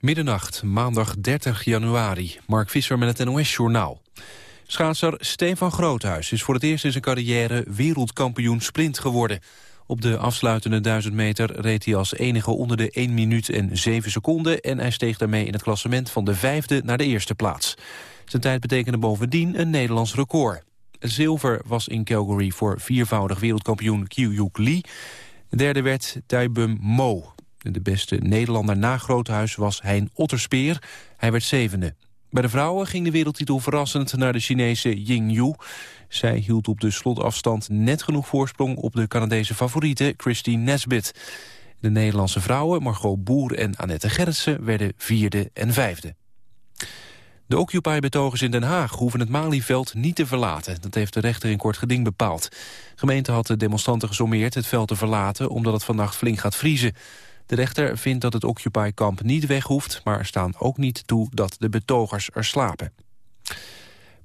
Middernacht, maandag 30 januari. Mark Visser met het NOS-journaal. Schaatser Stefan Groothuis is voor het eerst in zijn carrière wereldkampioen sprint geworden. Op de afsluitende 1000 meter reed hij als enige onder de 1 minuut en 7 seconden... en hij steeg daarmee in het klassement van de vijfde naar de eerste plaats. Zijn tijd betekende bovendien een Nederlands record. Zilver was in Calgary voor viervoudig wereldkampioen Kyuyuk Lee. De derde werd Taibum Mo. De beste Nederlander na Groothuis was Hein Otterspeer. Hij werd zevende. Bij de vrouwen ging de wereldtitel verrassend naar de Chinese Ying Yu. Zij hield op de slotafstand net genoeg voorsprong op de Canadese favoriete Christine Nesbit. De Nederlandse vrouwen Margot Boer en Annette Gerritsen werden vierde en vijfde. De Occupy-betogers in Den Haag hoeven het Malieveld niet te verlaten. Dat heeft de rechter in kort geding bepaald. De gemeente had de demonstranten gesommeerd het veld te verlaten... omdat het vannacht flink gaat vriezen. De rechter vindt dat het Occupy-kamp niet weg hoeft... maar staan ook niet toe dat de betogers er slapen.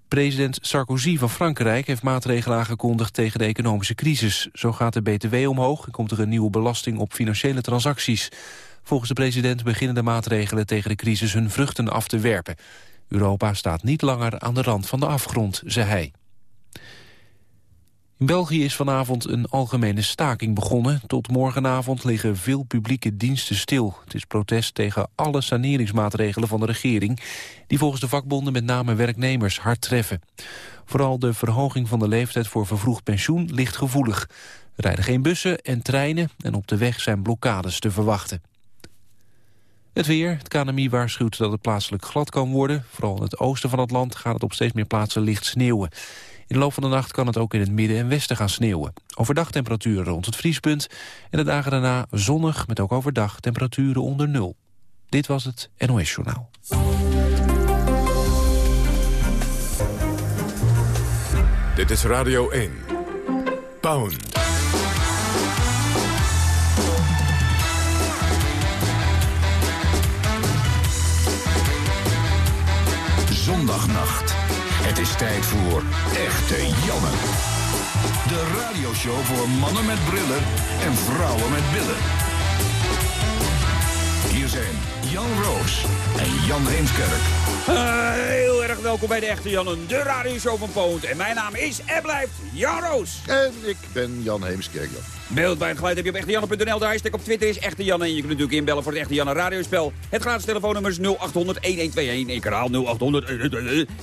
President Sarkozy van Frankrijk heeft maatregelen aangekondigd tegen de economische crisis. Zo gaat de BTW omhoog en komt er een nieuwe belasting op financiële transacties. Volgens de president beginnen de maatregelen tegen de crisis hun vruchten af te werpen. Europa staat niet langer aan de rand van de afgrond, zei hij. In België is vanavond een algemene staking begonnen. Tot morgenavond liggen veel publieke diensten stil. Het is protest tegen alle saneringsmaatregelen van de regering... die volgens de vakbonden met name werknemers hard treffen. Vooral de verhoging van de leeftijd voor vervroegd pensioen ligt gevoelig. Er rijden geen bussen en treinen en op de weg zijn blokkades te verwachten. Het weer. Het KNMI waarschuwt dat het plaatselijk glad kan worden. Vooral in het oosten van het land gaat het op steeds meer plaatsen licht sneeuwen. In de loop van de nacht kan het ook in het midden en westen gaan sneeuwen. Overdag temperaturen rond het vriespunt. En de dagen daarna zonnig met ook overdag temperaturen onder nul. Dit was het NOS Journaal. Dit is Radio 1. Pound. Zondagnacht. Het is tijd voor Echte Janne. De radioshow voor mannen met brillen en vrouwen met billen. Jan Roos en Jan Heemskerk. Uh, heel erg welkom bij de Echte Jannen, de radioshow van Poont. En mijn naam is en blijft Jan Roos. En ik ben Jan Heemskerk. Beeld bij het geluid heb je op echtejanne.nl. De hashtag op Twitter is Echte Janne. En je kunt natuurlijk inbellen voor het Echte Janne radiospel. Het gratis telefoonnummer is 0800-1121. Ik herhaal 0800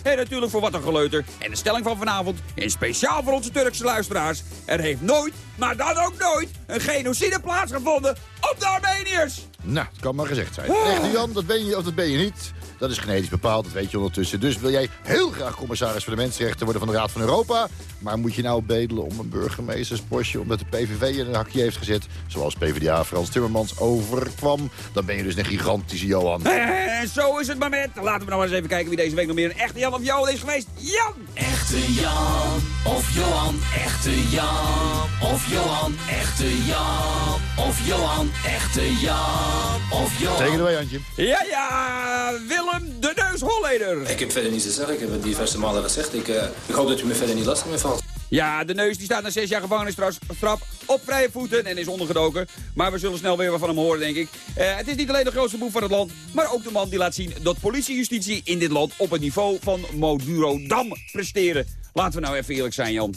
En natuurlijk voor wat een geleuter. En de stelling van vanavond is speciaal voor onze Turkse luisteraars. Er heeft nooit, maar dan ook nooit, een genocide plaatsgevonden op de Armeniërs. Nou, het kan maar gezegd zijn. Echte Jan, dat ben je of dat ben je niet. Dat is genetisch bepaald, dat weet je ondertussen. Dus wil jij heel graag commissaris voor de Mensenrechten worden van de Raad van Europa... maar moet je nou bedelen om een burgemeesterspostje... omdat de PVV in een hakje heeft gezet... zoals PvdA Frans Timmermans overkwam... dan ben je dus een gigantische Johan. En zo is het maar met. Laten we nou eens even kijken wie deze week nog meer een echte Jan of Johan is geweest. Jan! Echte Jan of Johan, echte Jan of Johan, echte Jan of Johan, echte Jan of Johan. Tegen de Jantje. Ja, ja, Willem de Neus Holleder. Ik heb verder niets te zeggen. Ik heb het diverse malen gezegd. Ik, uh, ik hoop dat u me verder niet lastig meer valt. Ja, de neus die staat na zes jaar gevangenisstraf op vrije voeten en is ondergedoken. Maar we zullen snel weer wat van hem horen, denk ik. Uh, het is niet alleen de grootste boef van het land, maar ook de man die laat zien dat politie en justitie in dit land op het niveau van Moduro Dam presteren. Laten we nou even eerlijk zijn, Jan.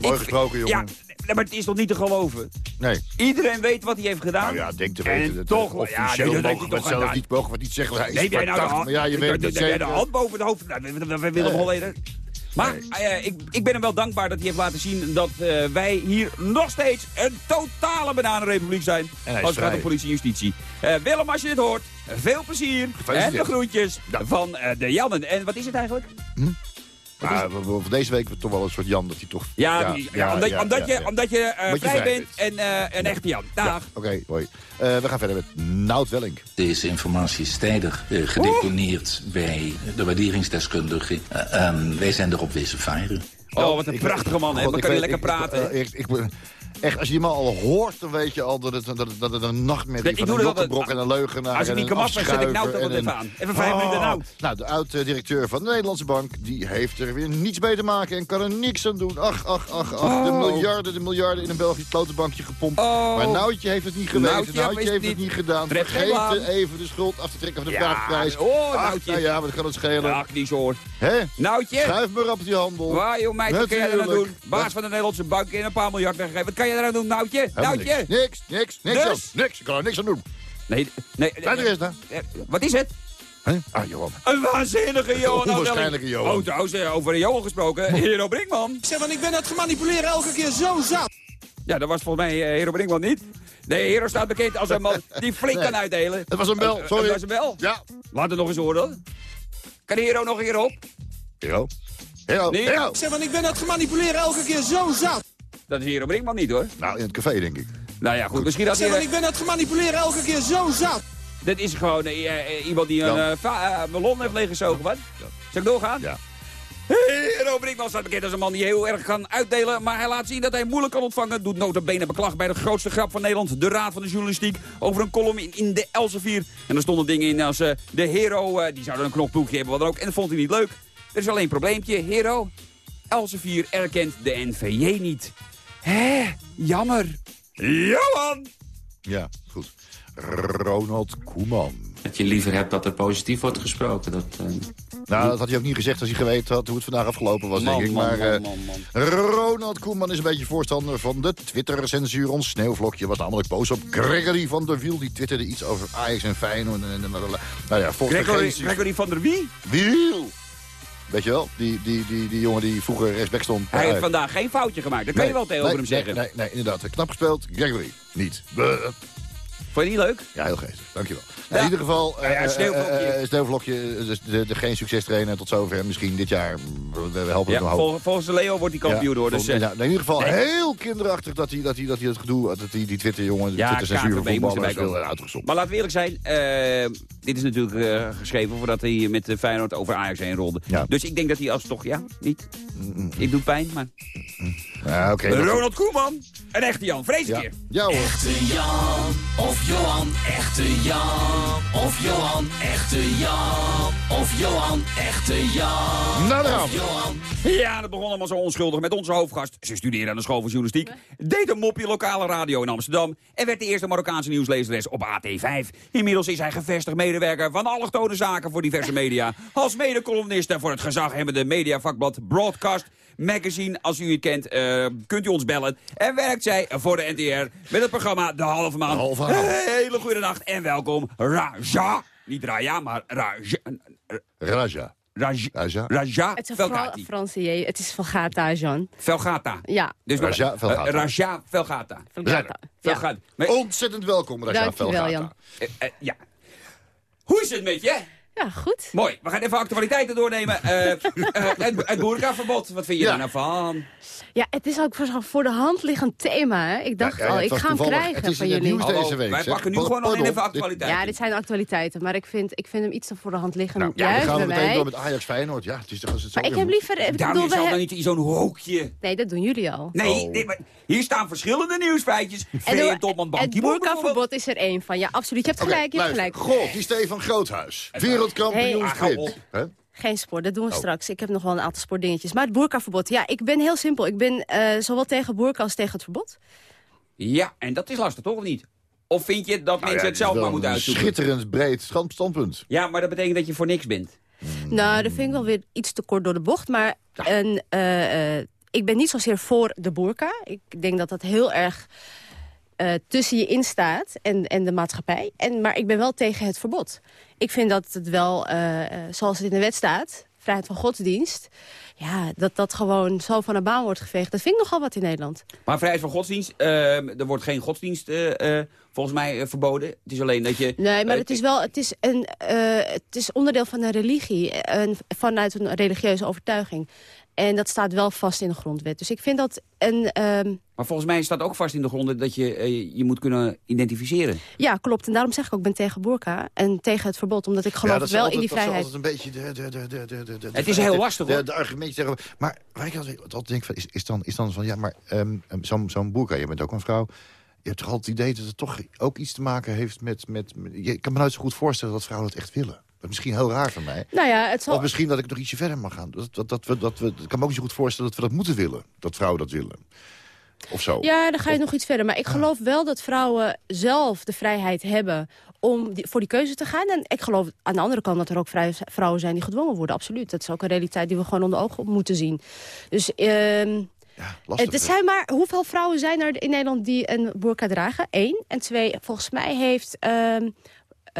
Mooi gesproken, jongen. Ja, maar het is toch niet te geloven? Nee. Iedereen weet wat hij heeft gedaan. Nou ja, denk te weten. En toch, officieel ja, mogen we het zelf niet, mogen we niet zeggen. Hij is nee, nou ja, je weet de, de, de, hand boven het hoofd. Nou, we willen Holleder. Maar uh, ik, ik, ben hem wel dankbaar dat hij heeft laten zien dat uh, wij hier nog steeds een totale bananenrepubliek zijn. Als het gaat om politie en justitie. Uh, Willem, als je dit hoort, veel plezier. En de groetjes van de Jannen. En wat is het eigenlijk? Hm? Maar voor deze week toch wel een soort Jan dat hij toch... Ja, ja, ja omdat, ja, omdat, je, omdat je uh, vrij, vrij bent en uh, een echte Jan. Dag. Oké, okay, hoi. Uh, we gaan verder met Nout Welling. Deze informatie is tijdig gedeponeerd Oeh. bij de waarderingsdeskundige. wij zijn erop wezen varen. Oh, wat een prachtige man, hè? We kunnen lekker praten. Ik, ik, Echt, als je die man al hoort, dan weet je al dat het, dat het, dat het een nachtmerrie Ik van een jokkenbrok en een leugenaar Als ik niet kan zet ik nou en even aan. Even vijf minuten nou. Nou, de oud-directeur van de Nederlandse Bank, die heeft er weer niets mee te maken en kan er niks aan doen. Ach, ach, ach, ach, de miljarden, de miljarden in een Belgisch klotenbankje gepompt. Oh. Maar Noutje heeft het niet geweten, Noutje heeft het niet niet. gedaan. Baan. even de schuld af te trekken van de Ja, vraagprijs. oh, Ach, Noutje. nou ja, maar dat kan het schelen. Ach, die soort. Hè? Noutje? Schuif maar op die handel. Waar, joh, meid, wat kan jij doen? Baas van de Nederlandse bank in een paar miljard weggegeven. Wat kan je eraan doen, Noutje? Helemaal Noutje? Niks, niks, niks, niks, Dus? niks. Ik kan er niks aan doen. Nee, nee. Er eens naar. eh, Wat is het? Hè? Ah, Johan. Een waanzinnige Johan. Onwaarschijnlijke Johan. Oh, trouwens, eh, over een Johan gesproken. Hero Brinkman. Zeg, want ik ben het gemanipuleerd elke keer zo zat. Ja, dat was volgens mij eh, Hero Brinkman niet. Nee, Hero staat bekend als een man die flink Nee. kan uitdelen. Het was een bel, Eh, sorry. Het was een bel? Ja. Laat het nog eens horen dan. Kan de Hero nog een keer op? Hero. Hero. Nee. Hero. Zeg, want ik ben het gemanipuleerd elke keer zo zat. Dat is Hero Brinkman niet hoor. Nou, in het café, denk ik. Nou ja, goed. Misschien dat Zeg, ik ben het gemanipuleerd elke keer zo zat. Dit is gewoon eh, eh, iemand die een Jan. eh, ballon heeft leeggezogen. Wat? Zal ik doorgaan? Ja. Hero Brinkman staat bekend als een man die heel erg kan uitdelen. Maar hij laat zien dat hij moeilijk kan ontvangen. Doet notabene beklag bij de grootste grap van Nederland. De Raad van de Journalistiek. Over een column in, in de Elsevier. En er stonden dingen in als de Hero. die zouden een knopboekje hebben, wat dan ook. En dat vond hij niet leuk. Er is alleen een probleempje. Hero. Elsevier erkent de NVJ niet. Hé, jammer. Johan! Ja, goed. Ronald Koeman. Dat je liever hebt dat er positief wordt gesproken. Dat, eh, Nou, dat had hij ook niet gezegd als hij geweten had hoe het vandaag afgelopen was, denk ik. Maar eh, Ronald Koeman is een beetje voorstander van de Twitter-censuur. Ons sneeuwvlokje was namelijk boos op Gregory van der Wiel. Die twitterde iets over Ajax en Feyenoord. En, en, en, nou ja, Gregory, Gregory van der Wie? Wiel! Weet je wel? Die, die, die, die jongen die vroeger rechtsback stond. Hij Eh, heeft vandaag geen foutje gemaakt. Dat kan je wel tegenover nee, hem zeggen. Nee, nee, inderdaad. Knap gespeeld. Gregory. Niet. Vond je niet leuk? Ja, heel geestig. Dankjewel. Ja. In ieder geval, ja, eh, sneeuwvlokje. eh, eh, dus de, de geen succestrainer tot zover. Misschien dit jaar. We, we helpen Ja, hem volgens de Leo wordt hij kampioen hoor. Dus, eh, ja, in ieder geval heel kinderachtig dat hij, dat hij, dat hij het gedoe, dat hij die Twitter-jongen, de Twitter-censuur van voetballers wil uitgezonden. Maar laten we eerlijk zijn, eh, dit is natuurlijk eh, geschreven voordat hij met de Feyenoord over Ajax heen rolde. Dus ik denk dat hij alsnog, ja, niet. Ik doe pijn, maar... Ja, oké. dat- Ronald Koeman, een echte Jan, vrees een ja. keer. ja hoor. Echte Jan of Johan, echte Jan of Johan, echte Jan of Johan, echte Jan. Nou. Ja, dat begon allemaal zo onschuldig met onze hoofdgast. Ze studeerde aan de school van journalistiek, deed een mopje lokale radio in Amsterdam... en werd de eerste Marokkaanse nieuwslezeres op AT5. Inmiddels is hij gevestigd medewerker van allochtone zaken voor diverse media... als mede-columniste voor het gezaghebbende mediavakblad Broadcast Magazine. Als u het kent, eh, kunt u ons bellen. En werkt zij voor de NTR met het programma De Halve Maan. De Halve Maan. Hele goede nacht en welkom, Raja. Niet Raja, maar Raja. Raja. Raja. Raja. Raja Het is een Fra Velgati. Franse J. Het is Velgata, Jean. Velgata. Ja, Dus Raja Velgata. eh, Raja Velgata. Velgata. Ja. Velgata. Maar, Ontzettend welkom, Raja Dankjewel, Velgata. Jan. eh, ja. Hoe is het met je? Ja, goed. Mooi. We gaan even actualiteiten doornemen. Eh, eh, het, het boerkaverbod. Wat vind je Ja. er nou van? Ja, het is ook voor- voor de hand liggend thema. Hè? Ik dacht Ja, ja, al, ik ga hem krijgen het is van jullie. Hallo, deze week. wij zeg. pakken nu Pardon, gewoon nog even actualiteiten. Ja, dit zijn actualiteiten, maar ik vind, ik vind hem iets te voor de hand liggen. Nou, ja, gaan we bij meteen mij. door met Ajax Feyenoord. Ja, het is toch als het zo Maar ik heb liever... Ik Daarom bedoel, we dan niet in zo'n hoekje. Nee, dat doen jullie al. Nee, Oh. nee, maar hier staan verschillende nieuwsfeitjes. En VN-topman Ban het boerkaverbod is er één van. Ja, absoluut. Je hebt gelijk, je hebt gelijk. Goh, die Stefan Groothuis. Hey. Ah, Hè? Geen sport, dat doen we Oh. straks. Ik heb nog wel een aantal sportdingetjes. Maar het boerkaverbod, ja, ik ben heel simpel. Ik ben eh, zowel tegen boerka als tegen het verbod. Ja, en dat is lastig, toch of niet? Of vind je dat Nou mensen ja, het zelf maar moeten een uitzoeken? Schitterend breed stand- standpunt. Ja, maar dat betekent dat je voor niks bent. Nou, dat vind ik wel weer iets te kort door de bocht. Maar een, eh, eh, ik ben niet zozeer voor de boerka. Ik denk dat dat heel erg eh, tussen je in staat en, en de maatschappij. En, maar ik ben wel tegen het verbod. Ik vind dat het wel, eh, eh, zoals het in de wet staat... vrijheid van godsdienst... ja, dat dat gewoon zo van de baan wordt geveegd. Dat vind ik nogal wat in Nederland. Maar vrijheid van godsdienst, er wordt geen godsdienst volgens mij verboden. Het is alleen dat je... Nee, maar het is wel het is een, het is onderdeel van een religie. En vanuit een religieuze overtuiging. En dat staat wel vast in de grondwet. Dus ik vind dat een... ehm, Maar volgens mij staat ook vast in de gronden dat je eh, je moet kunnen identificeren. ja, klopt. En daarom zeg ik ook, ik ben tegen burka en tegen het verbod. Omdat ik geloof Ja, dat is wel altijd, in die dat is vrijheid. altijd een beetje de... de, de, de, de, de, de Het is heel lastig, de, hoor. de argumentjes tegen... Maar waar ik altijd, altijd denk, van, is, is, dan, is dan van... Ja, maar ehm, ehm, zo'n zo'n boerka, je bent ook een vrouw... Je hebt toch altijd het idee dat het toch ook iets te maken heeft met... met, met je, ik kan me nooit zo goed voorstellen dat vrouwen dat echt willen. Dat is misschien heel raar van mij. Nou ja, het zal... Of misschien dat ik nog ietsje verder mag gaan. Dat, dat, dat we, dat we, ik kan me ook niet zo goed voorstellen dat we dat moeten willen. Dat vrouwen dat willen. Of zo. Ja, dan ga je nog iets verder. Maar ik geloof wel dat vrouwen zelf de vrijheid hebben om die, voor die keuze te gaan. En ik geloof aan de andere kant dat er ook vrij- vrouwen zijn die gedwongen worden. Absoluut. Dat is ook een realiteit die we gewoon onder ogen moeten zien. Dus ehm, lastig, het zijn maar, hoeveel vrouwen zijn er in Nederland die een burka dragen? Eén. En twee, volgens mij heeft... ehm,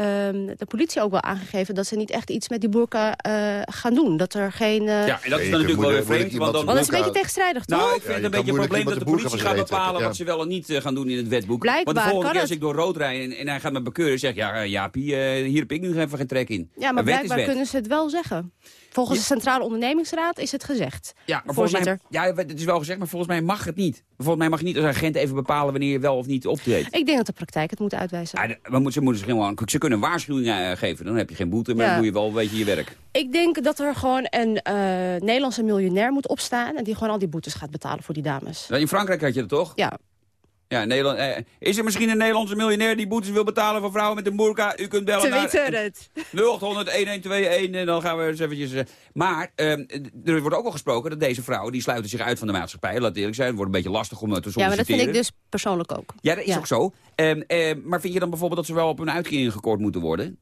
ehm, de politie ook wel aangegeven dat ze niet echt iets met die burka eh, gaan doen. Dat er geen... eh, Ja, en dat is dan natuurlijk wel weer vreemd. Want dan Want dat is een beetje tegenstrijdig, toch? Nou, ik vind het een beetje een probleem dat de politie boerka gaat bepalen wat ze wel en niet eh, gaan doen in het wetboek. Blijkbaar Want de volgende kan keer als het. ik door rood rijd en, en hij gaat me bekeuren, zeg ik, ja, Jaapie, eh, hier heb ik nu even geen trek in. Ja, maar blijkbaar kunnen ze het wel zeggen. Volgens de Centrale Ondernemingsraad is het gezegd. Ja, maar Voorzitter. mij, ja, het is wel gezegd, maar volgens mij mag het niet. Volgens mij mag je niet als agent even bepalen wanneer je wel of niet optreedt. Ik denk dat de praktijk het moet uitwijzen. Ja, de- maar moeten- ze, moeten zich gewoon, ze kunnen een waarschuwing eh, geven, dan heb je geen boete, maar Ja. dan doe je wel een beetje je werk. Ik denk dat er gewoon een eh, Nederlandse miljonair moet opstaan... en die gewoon al die boetes gaat betalen voor die dames. Nou, In Frankrijk had je dat toch? Ja. Ja, Nederland, eh, is er misschien een Nederlandse miljonair die boetes wil betalen voor vrouwen met een burka? U kunt bellen Te naar weten het. 0800 1121 en dan gaan we eens eventjes... eh, maar eh, er wordt ook al gesproken dat deze vrouwen... die sluiten zich uit van de maatschappij. Laat eerlijk zijn, het wordt een beetje lastig om eh, te Ja, solliciteren. maar dat vind ik dus persoonlijk ook. Ja, dat is ook zo. Ehm, ehm, maar vind je dan bijvoorbeeld dat ze wel op hun uitkering gekort moeten worden?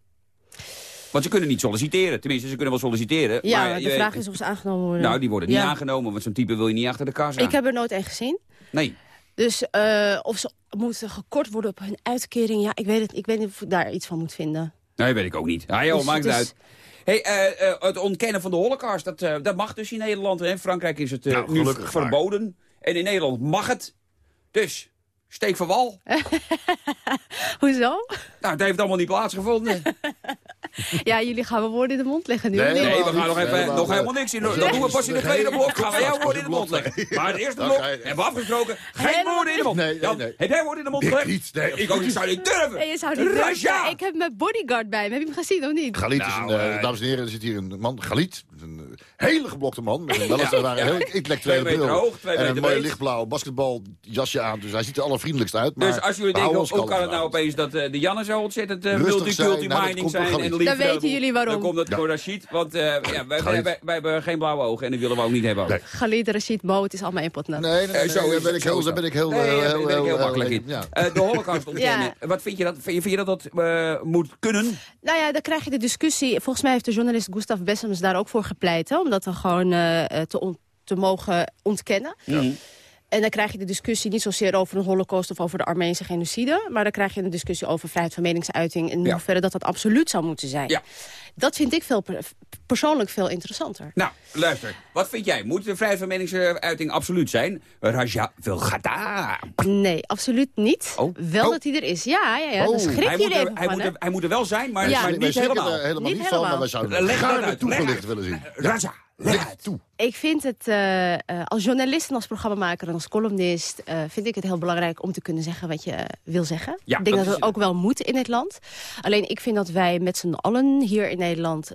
Want ze kunnen niet solliciteren. Tenminste, ze kunnen wel solliciteren. Ja, maar de vraag weet- is of ze aangenomen worden. Nou, die worden niet Ja. aangenomen, want zo'n type wil je niet achter de kassa. Ik heb er nooit een gezien. Nee. Dus eh, of ze moeten gekort worden op hun uitkering... ja, ik weet, het, ik weet niet of ik daar iets van moet vinden. Nee, weet ik ook niet. Ah, joh, Dus maakt het uit. Hey, eh, eh, het ontkennen van de holocaust, dat, eh, dat mag dus in Nederland. In Frankrijk is het Nou, nu maar. verboden. En in Nederland mag het. Dus, steek van wal. Hoezo? Nou, het heeft allemaal niet plaatsgevonden. ja, jullie gaan me woorden in de mond leggen nu. Nee? Nee, we gaan nog, even, Helemaal nog helemaal niks in. Dat doen we pas in Nee. tweede blok. Gaan we jouw woorden in de mond leggen. Maar het eerste blok hebben we afgesproken. Geen woorden in de mond. Nee, nee, heb jij woorden in de mond Ik gelegd? niet, nee. Ik ook niet, zou niet durven. Je zou niet durven. Ik heb mijn bodyguard bij me. Heb je hem gezien of niet? Galit is Nou, een, eh, eh, dames en heren, er zit hier een man, Galit, een eh, hele geblokte man, met een weliswaar Ja, heel intellectuele Twee meter bril. hoog, twee en een meter mooi breed. lichtblauw basketbaljasje aan, dus hij ziet er allervriendelijkst uit. Maar Dus als jullie denken, hoe ons kan het nou opeens dat eh, de Jannen zo ontzettend uh, Rustig multiculti zijn, nou, dat. En lief Dan weten jullie waarom. Dan komt het Ja. door Rashid, want eh, ja, wij, wij, Galit. wij, wij hebben geen blauwe ogen en die willen we ook niet hebben. ook. Nee. Galit, Rashid, Mo, het is allemaal één pot. Nee, nee, Eh, zo ben ik zo heel, daar dat. ben ik heel, makkelijk in. Eh, de holocaust ontkennen. Wat vind je dat? Vind je, vind je dat dat eh, moet kunnen? Nou ja, dan krijg je de discussie. Volgens mij heeft de journalist Gustav Bessems daar ook voor gepleit. Hè, om dat dan gewoon eh, eh, te, on- te mogen ontkennen. En dan krijg je de discussie niet zozeer over een holocaust of over de Armeense genocide. Maar dan krijg je een discussie over vrijheid van meningsuiting. En in Ja. hoeverre dat dat absoluut zou moeten zijn. Ja. Dat vind ik veel, per- persoonlijk veel interessanter. Nou, luister. Wat vind jij? Moet de vrijheid van meningsuiting absoluut zijn? Raja wil gata. Nee, absoluut niet. Oh. Wel Oh. dat hij er is. Ja, ja, ja. Oh. Dan schrik Hij je moet, er even hij, van, moet er, hij moet er wel zijn, maar, Ja. maar niet helemaal. er helemaal Niet niet van, maar helemaal. wij zouden leg toegelicht willen zien. Raja, Toe. Ik vind het eh, eh, als journalist en als programmamaker en als columnist... eh, vind ik het heel belangrijk om te kunnen zeggen wat je wil zeggen. Ja, ik denk dat het ook wel moet in het land. Alleen ik vind dat wij met z'n allen hier in Nederland...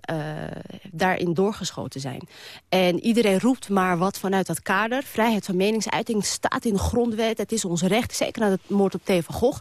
daarin doorgeschoten zijn. En iedereen roept maar wat vanuit dat kader. Vrijheid van meningsuiting staat in de grondwet. Het is ons recht, zeker na de moord op Theo van Gogh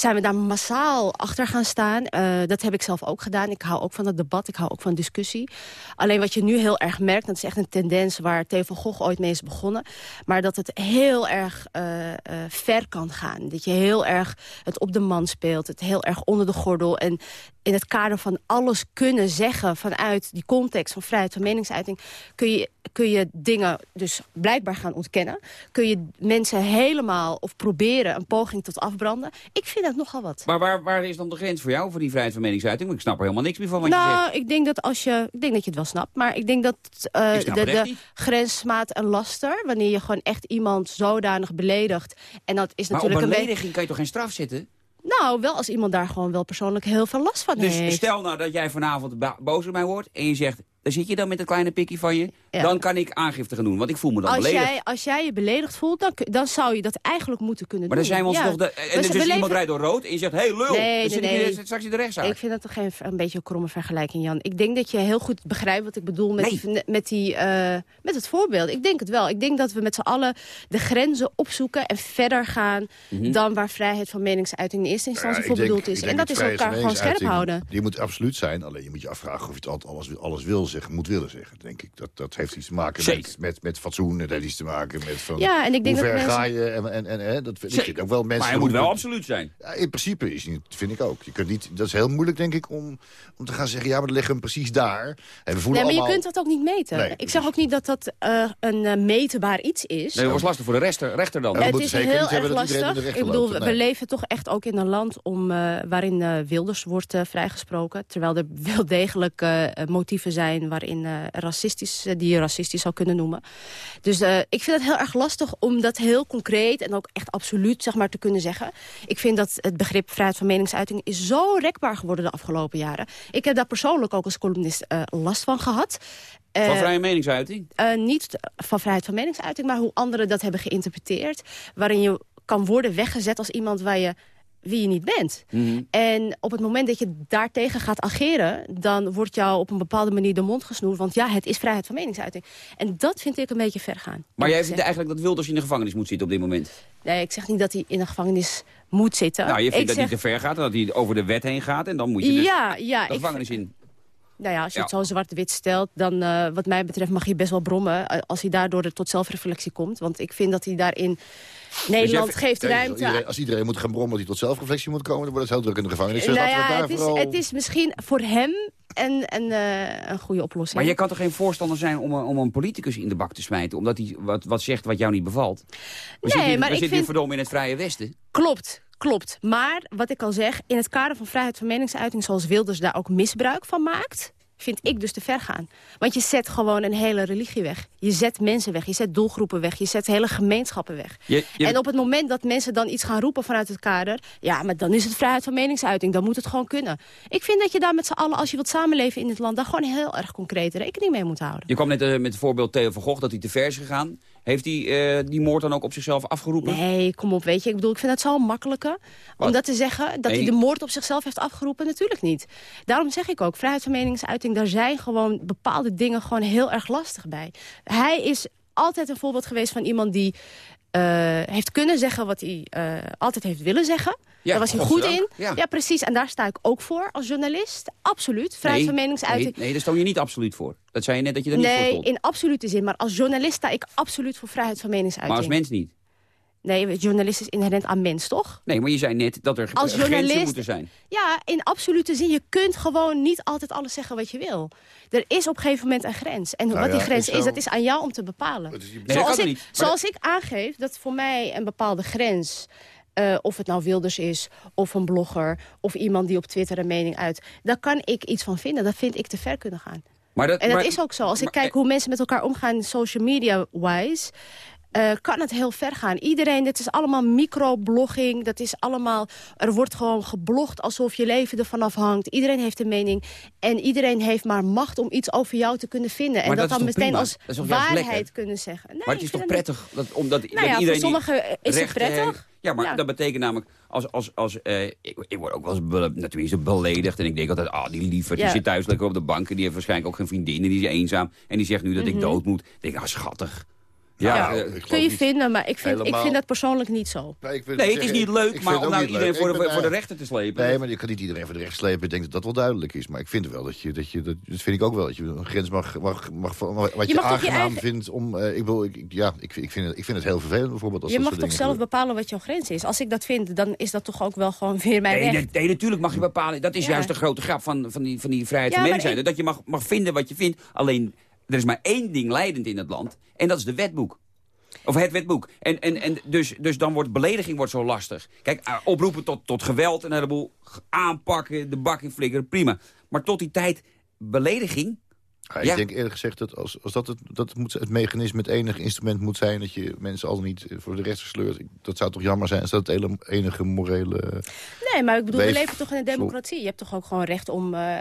zijn we daar massaal achter gaan staan. Eh, dat heb ik zelf ook gedaan. Ik hou ook van het debat, ik hou ook van discussie. Alleen wat je nu heel erg merkt, dat is echt een tendens... waar Theo van Gogh ooit mee is begonnen... maar dat het heel erg eh, eh, ver kan gaan. Dat je heel erg het op de man speelt, het heel erg onder de gordel... en in het kader van alles kunnen zeggen vanuit die context van vrijheid van meningsuiting... kun je, kun je dingen dus blijkbaar gaan ontkennen. Kun je mensen helemaal of proberen een poging tot afbranden. Ik vind dat nogal wat. Maar waar, waar is dan de grens voor jou, voor die vrijheid van meningsuiting? Want ik snap er helemaal niks meer van wat je zegt. Nou, ik denk dat als je... Ik denk dat je het wel snapt, maar ik denk dat eh, Ik de, niet. grensmaat en laster... wanneer je gewoon echt iemand zodanig beledigt... en dat is Maar natuurlijk een beetje... belediging kan je toch geen straf zitten? Nou, wel als iemand daar gewoon wel persoonlijk heel veel last van Dus heeft. stel nou dat jij vanavond boos op mij wordt en je zegt... daar zit je dan met dat kleine pikje van je, Ja. dan kan ik aangifte gaan doen. Want ik voel me dan Als beledigd. jij, als jij je beledigd voelt, dan, dan zou je dat eigenlijk moeten kunnen Maar dan doen. zijn we ons Ja. toch... De, We- en dus we iemand rijdt door rood en je zegt... hé, hey, lul, Nee, dan zit nee, hier straks in de rechtszaak. Ik vind dat toch geen, een beetje een kromme vergelijking, Jan. Ik denk dat je heel goed begrijpt wat ik bedoel met, Nee. die, met, die, eh, met het voorbeeld. Ik denk het wel. Ik denk dat we met z'n allen de grenzen opzoeken en verder gaan... Mhm. dan waar vrijheid van meningsuiting in eerste instantie Ja, voor denk- bedoeld is. En dat is elkaar gewoon scherp houden. Die moet absoluut zijn. Alleen je moet je afvragen of je het altijd alles, alles wil zeggen, moet willen zeggen, denk ik. Dat, dat heeft iets te maken met, met, met fatsoen. Dat heeft iets te maken met van Ja, en ik denk hoe dat ver mensen- ga je. En, en, en, hè, dat vind ik Zeker. ook wel mensen maar hij moet wel absoluut zijn. Ja, in principe is niet, vind ik ook. Je kunt niet, dat is heel moeilijk, denk ik, om, om te gaan zeggen... ja, maar dan leggen we hem precies daar. En we voelen Nee, maar je kunt dat ook niet meten. Nee, ik zeg ook niet dat dat eh, een eh, meetbaar iets is. Nee, dat was lastig voor de rechter, rechter dan. Ja, we het is zeker heel erg lastig. Ik bedoel, loopt. we Nee. leven toch echt ook in een land om, eh, waarin eh, Wilders wordt vrijgesproken. Terwijl er wel degelijk eh, motieven zijn waarin eh, racistisch, eh, die je racistisch zou kunnen noemen. Dus eh, ik vind het heel erg lastig om dat heel concreet en ook echt absoluut zeg maar, te kunnen zeggen. Ik vind dat het begrip vrijheid van meningsuiting is zo rekbaar geworden de afgelopen jaren. Ik heb daar persoonlijk ook als columnist last van gehad. Van vrije meningsuiting. niet van vrijheid van meningsuiting, maar hoe anderen dat hebben geïnterpreteerd. Waarin je kan worden weggezet als iemand waar je, wie je niet bent. Mhm. En op het moment dat je daartegen gaat ageren... dan wordt jou op een bepaalde manier de mond gesnoerd. Want ja, het is vrijheid van meningsuiting. En dat vind ik een beetje ver gaan. Maar jij vindt eigenlijk dat Wilders in de gevangenis moet zitten op dit moment? Nee, ik zeg niet dat hij in de gevangenis moet zitten. Nou, je vindt ik dat zeg, hij te ver gaat en dat hij over de wet heen gaat. En dan moet je dus ja, ja, de ik, gevangenis in. Nou ja, als je het zo zwart-wit stelt, dan eh, wat mij betreft mag hij best wel brommen. eh, als hij daardoor tot zelfreflectie komt. Want ik vind dat hij daarin... Nederland geeft Nee, ruimte... iedereen, als iedereen moet gaan brommen dat hij tot zelfreflectie moet komen... dan wordt het heel druk in de gevangenis. Dus nou daar het is, vooral- het is misschien voor hem een, een, eh, een goede oplossing. Maar je kan toch geen voorstander zijn om een, om een politicus in de bak te smijten... omdat hij wat, wat zegt wat jou niet bevalt? We Nee, zitten, hier- maar we ik zitten hier vind- verdomme in het Vrije Westen. Klopt, klopt. Maar wat ik al zeg, in het kader van vrijheid van meningsuiting... zoals Wilders daar ook misbruik van maakt... vind ik dus te ver gaan. Want je zet gewoon een hele religie weg. Je zet mensen weg, je zet doelgroepen weg... je zet hele gemeenschappen weg. Je- je- En op het moment dat mensen dan iets gaan roepen vanuit het kader... ja, maar dan is het vrijheid van meningsuiting, dan moet het gewoon kunnen. Ik vind dat je daar met z'n allen, als je wilt samenleven in dit land... daar gewoon heel erg concreet rekening mee moet houden. Je kwam net eh, met het voorbeeld Theo van Gogh dat hij te ver is gegaan. Heeft hij eh, die moord dan ook op zichzelf afgeroepen? Nee, kom op, weet je. Ik bedoel, ik vind het zo makkelijker om dat te zeggen. Dat Nee. hij de moord op zichzelf heeft afgeroepen. Natuurlijk niet. Daarom zeg ik ook, vrijheid van meningsuiting... daar zijn gewoon bepaalde dingen gewoon heel erg lastig bij. Hij is altijd een voorbeeld geweest van iemand die... eh, heeft kunnen zeggen wat hij eh, altijd heeft willen zeggen. Ja, daar was hij goed in. ja. Ja. precies. En daar sta ik ook voor als journalist. Absoluut. Vrijheid van meningsuiting. Nee, nee, daar stoon je niet absoluut voor. Dat zei je net dat je er niet voor Nee, stond. in absolute zin. Maar als journalist sta ik absoluut voor vrijheid van meningsuiting. Maar als mens niet. Nee, journalist is inherent aan mens, toch? Nee, maar je zei net dat er Als grenzen journalist- moeten zijn. Ja, in absolute zin. Je kunt gewoon niet altijd alles zeggen wat je wil. Er is op een gegeven moment een grens. En Nou wat die grens is, zou- dat is aan jou om te bepalen. Dat zoals ik, niet. Zoals ik aangeef dat voor mij een bepaalde grens... eh, of het nou Wilders is, of een blogger... of iemand die op Twitter een mening uit... daar kan ik iets van vinden. Dat vind ik te ver kunnen gaan. Maar dat, En dat maar- is ook zo. Als ik maar- kijk hoe mensen met elkaar omgaan, social media-wise... eh, kan het heel ver gaan. Iedereen, dit is allemaal microblogging. Dat is allemaal, er wordt gewoon geblogd alsof je leven ervan afhangt. Iedereen heeft een mening. En iedereen heeft maar macht om iets over jou te kunnen vinden. En dat, dan meteen prima? als waarheid kunnen zeggen. Nee, maar het is ik toch prettig dat, omdat dat Nou ja, iedereen sommigen is het prettig. heeft- Ja, maar Ja. dat betekent namelijk, als, als, als, eh, ik, ik word ook wel eens be, natuurlijk beledigd. En ik denk altijd, ah, die lieverd, die zit thuis lekker op de bank. En die heeft waarschijnlijk ook geen vriendin. En die is eenzaam. En die zegt nu dat Mhm. ik dood moet. Ik denk, ah, schattig. Ja, Nou, eh, Kun je vinden, maar ik vind, ik vind dat persoonlijk niet zo. Nee, ik wil nee, het is niet leuk, maar om nou iedereen voor de, voor de eh, rechter te slepen. Nee, maar je kan niet iedereen voor de recht slepen. Ik denk dat dat wel duidelijk is. Maar ik vind wel dat je, dat je dat, dat vind ik ook wel, dat je een grens mag, mag, mag, mag- wat je, je aangenaam eigen- vindt om, eh, ik wil, ik, ja, ik, ik, vind het, ik vind het heel vervelend bijvoorbeeld als Je mag toch zelf bepalen wat jouw grens is. Als ik dat vind, dan is dat toch ook wel gewoon weer mijn Nee, recht. nee, nee, natuurlijk mag je bepalen. Dat is Ja. juist de grote grap van, van, die, van die vrijheid Ja, van meningsuiting. Dat je mag, mag vinden wat je vindt. Alleen, er is maar één ding leidend in het land. En dat is de wetboek. Of het wetboek. En, en, en dus, dus dan wordt belediging wordt zo lastig. Kijk, eh, oproepen tot, tot geweld, een heleboel aanpakken, de bak in flikkeren, prima. Maar tot die tijd, belediging, Ja, Ja. Ik denk eerlijk gezegd dat als, als dat, het, dat het, moet, het mechanisme, het enige instrument moet zijn... dat je mensen al niet voor de rechter sleurt. Dat zou toch jammer zijn als dat het hele- enige morele... Nee, maar ik bedoel, we Weef- leven toch in een democratie. Je hebt toch ook gewoon recht om eh,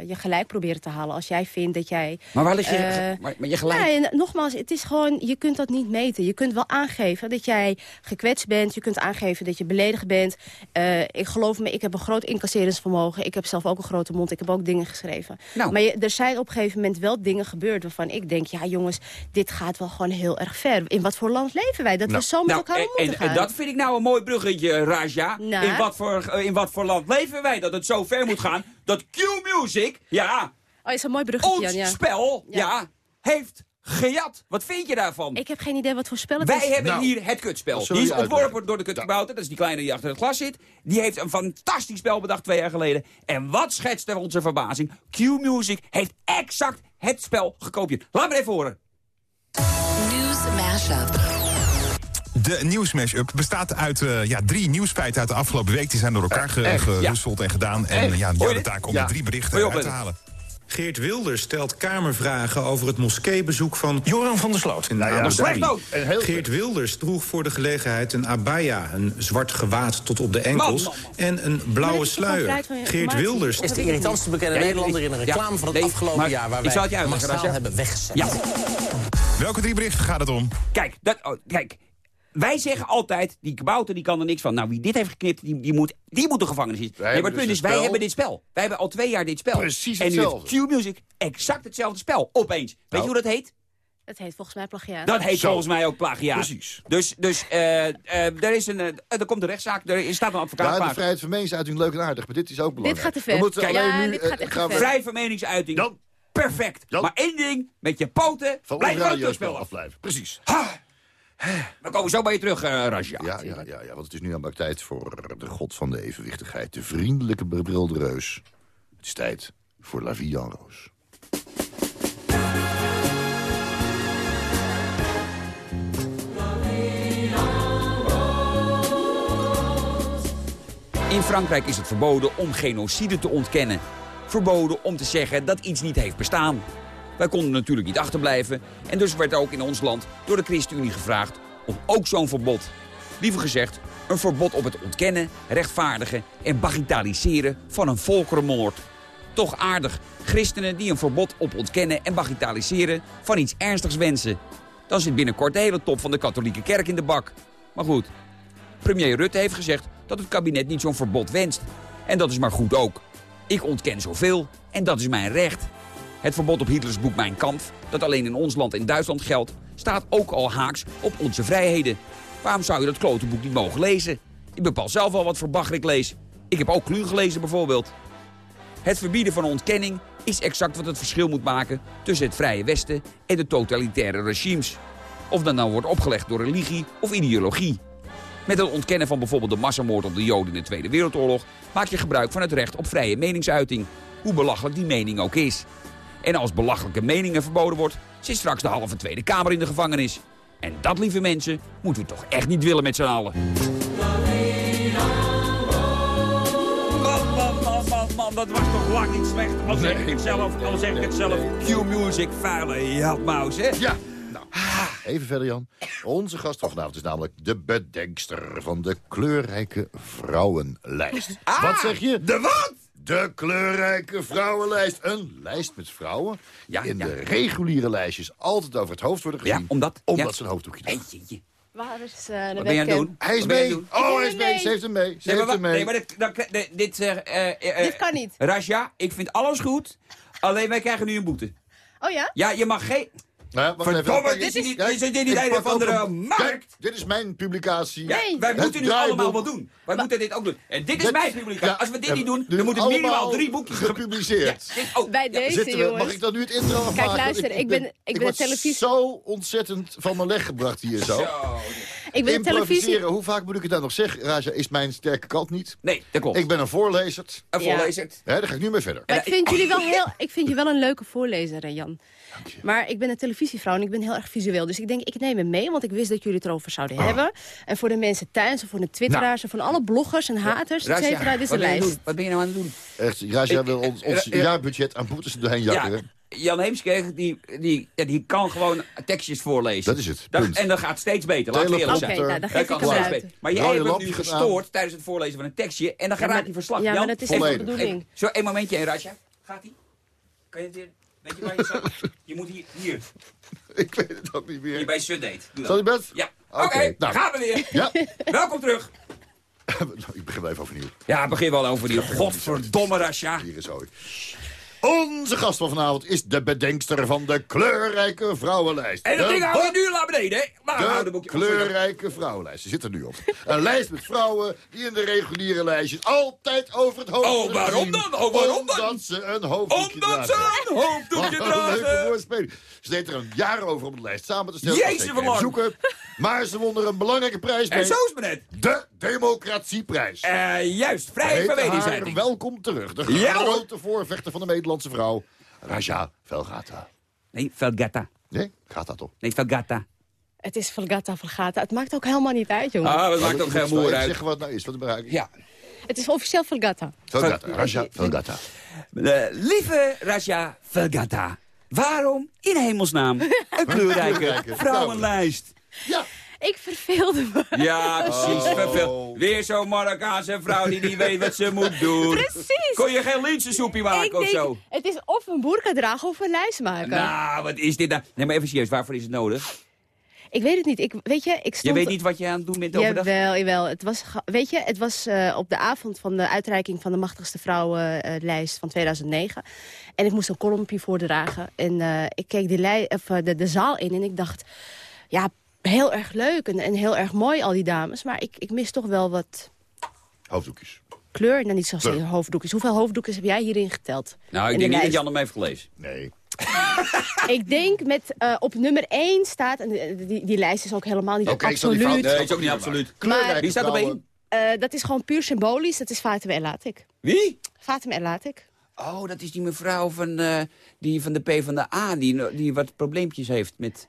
eh, je gelijk proberen te halen. Als jij vindt dat jij... Maar waar lig je, eh, maar, maar je gelijk? Nee, en nogmaals, het is gewoon, je kunt dat niet meten. Je kunt wel aangeven dat jij gekwetst bent. Je kunt aangeven dat je beledigd bent. Eh, ik geloof me, ik heb een groot incasseringsvermogen. Ik heb zelf ook een grote mond. Ik heb ook dingen geschreven. Nou. Maar je- er zijn op een gegeven moment wel dingen gebeurd... waarvan ik denk, ja jongens, dit gaat wel gewoon heel erg ver. In wat voor land leven wij? Dat Nou. we zo met Nou, elkaar en, moeten gaan. en dat vind ik nou een mooi bruggetje, Raja. Nou. In, wat voor, eh, in wat voor land leven wij dat het zo ver moet gaan dat Q-Music, ja, Oh, is een mooi bruggetje, ons Jan, ja. spel, ja. Ja. heeft gejat. Wat vind je daarvan? Ik heb geen idee wat voor spel het Wij is. hebben Nou, hier het kutspel. Die is ontworpen door de kutgebouwte. Dat is die kleine die achter het glas zit. Die heeft een fantastisch spel bedacht twee jaar geleden. En wat schetste onze verbazing? Q-Music heeft exact het spel gekopieerd. Laat me even horen. News Mashup. De nieuwsmashup bestaat uit eh, ja, drie nieuwsfeiten uit de afgelopen week. Die zijn door elkaar ge- Echt? gehusseld en gedaan. En Echt? ja, je de taak om Ja. de drie berichten uit te halen. Geert Wilders stelt kamervragen over het moskeebezoek van Joran van der Sloot in Nou ja, heel- Geert Wilders droeg voor de gelegenheid een abaya, een zwart gewaad tot op de enkels... Man, man, man. en een blauwe sluier. Geert? Wilders is de irritantste bekende Ja, Nederlander in een ja, reclame van het nee, afgelopen maar jaar... waar ik zal het je wij uitleggen, massaal hebben weggezet. Ja, Welke drie berichten gaat het om? kijk, dat, oh, kijk. Wij zeggen altijd, die kabouter die kan er niks van. Nou, wie dit heeft geknipt, die, die, moet, die moet de gevangenis in. Nee, maar het punt dus is, wij spel. hebben dit spel. Wij hebben al twee jaar dit spel. Precies En nu hetzelfde. heeft Q-Music exact hetzelfde spel. Opeens. Weet Nou. je hoe dat heet? Het heet volgens mij plagiaat. Dat heet Zo. volgens mij ook plagiaat. Precies. Dus, dus eh, eh, er, is een, eh, er komt een rechtszaak, er staat een advocaat Ja, de vrijheid van meningsuiting leuk en aardig, maar dit is ook belangrijk. gaat te ver. We moeten Kijk, alleen ja, nu, dit gaat echt te gaan we ver. Vrij van meningsuiting. Jan. Perfect. Maar één ding, met je poten, van blijf van het afblijven. Precies. We komen zo bij je terug, eh Rasja. Ja, ja, ja, ja, want het is nu aan tijd voor de god van de evenwichtigheid. De vriendelijke bebrilde reus. Het is tijd voor La Vie en Roos. In Frankrijk is het verboden om genocide te ontkennen. Verboden om te zeggen dat iets niet heeft bestaan. Wij konden natuurlijk niet achterblijven en dus werd ook in ons land door de ChristenUnie gevraagd om ook zo'n verbod. Liever gezegd, een verbod op het ontkennen, rechtvaardigen en bagatelliseren van een volkerenmoord. Toch aardig, christenen die een verbod op ontkennen en bagatelliseren van iets ernstigs wensen. Dan zit binnenkort de hele top van de katholieke kerk in de bak. Maar goed, Premier Rutte heeft gezegd dat het kabinet niet zo'n verbod wenst. En dat is maar goed ook. Ik ontken zoveel en dat is mijn recht. Het verbod op Hitlers boek Mijn Kampf, dat alleen in ons land en Duitsland geldt... staat ook al haaks op onze vrijheden. Waarom zou je dat klote boek niet mogen lezen? Ik bepaal zelf al wat voor bagger ik lees. Ik heb ook Kluun gelezen bijvoorbeeld. Het verbieden van ontkenning is exact wat het verschil moet maken... tussen het Vrije Westen en de totalitaire regimes. Of dat nou wordt opgelegd door religie of ideologie. Met het ontkennen van bijvoorbeeld de massamoord op de Joden in de Tweede Wereldoorlog... maak je gebruik van het recht op vrije meningsuiting. Hoe belachelijk die mening ook is. En als belachelijke meningen verboden wordt... zit straks de halve Tweede Kamer in de gevangenis. En dat, lieve mensen, moeten we toch echt niet willen met z'n allen. Man, man, man, man, man, dat was toch lang niet slecht. Al zeg ik het zelf, al zeg ik het zelf. Q-Music, vuile jatmaus, hè? Ja, nou, even verder Jan. Onze gast van vanavond is namelijk de bedenkster van de kleurrijke vrouwenlijst. Ah, wat zeg je? De wat? De kleurrijke vrouwenlijst. Een lijst met vrouwen die in ja. de reguliere lijstjes altijd over het hoofd worden gezien. Ja, omdat? Omdat Ja. ze een hoofddoekje Hey, dragen. je, je. Waar is eh, de Wat ben je aan het doen? Hij is mee. doen? Oh, hij is mee. mee. Ze heeft hem mee. Ze Nee, maar, heeft hem mee. nee, maar dit, dan, kri- dit, eh, eh, Dit kan niet. Raja, ik vind alles goed. Alleen wij krijgen nu een boete. Oh ja? Ja, je mag geen... Nou ja. Verdomme, Kijk, dit is niet, kijk, dit is niet een pak of andere ook een- markt. Kijk, dit is mijn publicatie. Ja, Nee. wij Het moeten nu draaiboek. allemaal wat doen. Wij moeten dit ook doen. En dit is Dit- mijn publicatie. ja, Als we dit ja, niet doen, dan moeten minimaal allemaal drie boekjes ge- gepubliceerd. Ja, dit ook. Bij Ja, deze, we, jongens. mag ik dan nu het intro afmaken? luister, ik ben- ik ben televisie- zo ontzettend van mijn leg gebracht hier zo. Ik ben de televisie... Hoe vaak moet ik het dan nog zeggen? Raja is mijn sterke kant niet. Nee, dat klopt. Ik ben een voorlezer. Een voorlezer. Daar ga ik nu mee verder. Ik vind, jullie wel heel, ik vind je wel een leuke voorlezer, Maar ik ben een televisievrouw en ik ben heel erg visueel. Dus ik denk, ik neem hem mee, want ik wist dat jullie het erover zouden Oh. hebben. En voor de mensen thuis en voor de twitteraars... en voor alle bloggers en haters, et cetera, dit is de wat ben je lijst. doen? Wat ben je nou aan het doen? Echt, Raja wil ons, ons jaarbudget aan boetes doorheen jakkeren. Jan Heemskerk, die, die, ja, die kan gewoon tekstjes voorlezen. Dat is het, Dat- en dat gaat steeds beter, we eerlijk zijn. Oké, nou, Dat kan steeds beter. Maar jij hebt hem nu gestoord tijdens het voorlezen van een tekstje... en dan Ja, maar- hij verslag. ja, maar dat is even- echt de bedoeling. even- Zo, een momentje, en Rasja. Gaat hij? Kan je het weer... Weet je waar je staat? Je moet hier... hier. Ik weet het ook niet meer. Hier bij Sundate. Doe Zal je best? Ja. Oké, Oké, nou. gaan we weer. Ja. Welkom terug. ik begin wel even overnieuw. Ja, begin wel over die godverdomme Rasja. Hier is zo. Onze gast van vanavond is de bedenkster van de kleurrijke vrouwenlijst. En dat De ding hou je Bob- nu naar beneden, hè? Maar de kleurrijke vrouwenlijst. Die zit er nu op. Een lijst met vrouwen die in de reguliere lijstjes altijd over het hoofd Oh, waarom dan? Oh, waarom dan? Omdat ze een hoofddoekje Omdat dragen. ze een hoofddoekje Wat een leuke dragen. woordspeling. Ze deed er een jaar over om de lijst samen te stellen. Jezus, lang. zoeken. Maar ze won er een belangrijke prijs mee. En zo is het net. De Democratieprijs. Eh, juist, vrij Heet van wederzijds. welkom terug. De Ja, grote voorvechter van de Nederlandse vrouw. Raja Velgata. Nee, Velgata. Nee, gaat dat toch? Nee, Velgata. Het is Vergata Vergata. Het maakt ook helemaal niet uit, jongen. Ah, Oh, maakt ook geen moer even uit. zeggen wat het nou is. Wat gebruik ik? Ja. Het is officieel Vergata. Velgata. Raja Velgata. Eh, lieve Raja Velgata. Waarom in hemelsnaam een kleurrijke Kleurrijke vrouwenlijst? Ja. Ik verveelde me. Ja, precies. Oh. vervel- Weer zo'n Marokkaanse vrouw die niet weet wat ze moet doen. Precies. Kon je geen linzensoepje maken ik of denk, zo? het is of een boerka dragen of een lijst maken. Nou, wat is dit nou? Nee, maar even serieus, waarvoor is het nodig? Ik weet het niet. Ik, weet je, ik stond... Je weet niet wat je aan het doen bent overdag? Jawel, jawel. Het was, weet je, het was eh, op de avond van de uitreiking van de machtigste vrouwenlijst van 2009. En ik moest een kolompje voordragen. En eh, ik keek de, lij- of, eh, de, de zaal in en ik dacht... Ja, heel erg leuk en, en heel erg mooi, al die dames. Maar ik, ik mis toch wel wat Hoofddoekjes. kleur. Nou, niet zoals Kleur. hoofddoekjes. Hoeveel hoofddoekjes heb jij hierin geteld? Nou, In ik de denk niet dat? Jan hem heeft gelezen. Nee. Ik denk met eh, op nummer 1 staat... en eh, die, die lijst is ook helemaal niet die absoluut. fout- Nee, is ook niet absoluut. Kleurrijke Wie staat op vrouwen. één? Eh, dat is gewoon puur symbolisch. Dat is Fatima El Latik. Wie? Fatima El Latik. Oh, dat is die mevrouw van, eh, die van de P van de A, die, die wat probleempjes heeft met...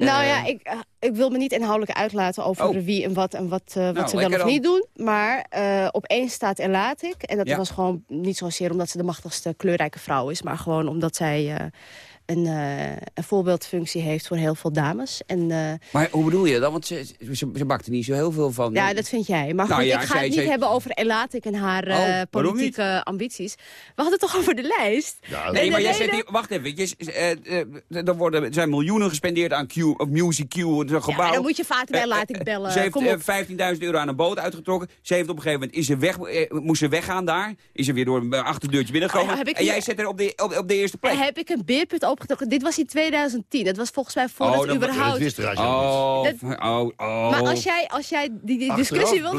eh, Nou ja, ik, eh, ik wil me niet inhoudelijk uitlaten over Oh. wie en wat en wat, eh, wat Nou, ze wel of dan. niet doen. Maar eh, op één staat Elatik. En dat Ja. was gewoon niet zozeer omdat ze de machtigste kleurrijke vrouw is. Maar gewoon omdat zij eh, een, eh, een voorbeeldfunctie heeft voor heel veel dames. En eh, Maar hoe bedoel je dat? Want ze, ze, ze bakt er niet zo heel veel van. ja, dat vind jij. Maar goed, Nou ja, ik ga het niet hebben over Elatik en haar eh, Oh, waarom politieke ambities. We hadden het toch over de lijst? Ja, Nee, maar jij zegt, wacht even, je, eh, eh, er worden, er zijn miljoenen gespendeerd aan Q, of Music Q, het gebouw. Ja, dan moet je Fatima Eh, El eh, Latik bellen. Ze heeft Kom eh, op. 15.000 euro aan een boot uitgetrokken. Ze heeft op een gegeven moment, is ze weg, eh, moest ze weggaan daar. Is ze weer door een achterdeurtje binnengekomen. Oh, ik en jij zet er op de, op, op de eerste plek. heb ik een beerput opgetrokken. Dit was in 2010. Dat was volgens mij voordat Oh, dan- überhaupt... Dat wist niet. Oh, Dat- oh, oh. Maar als jij, als jij die, discussie wil...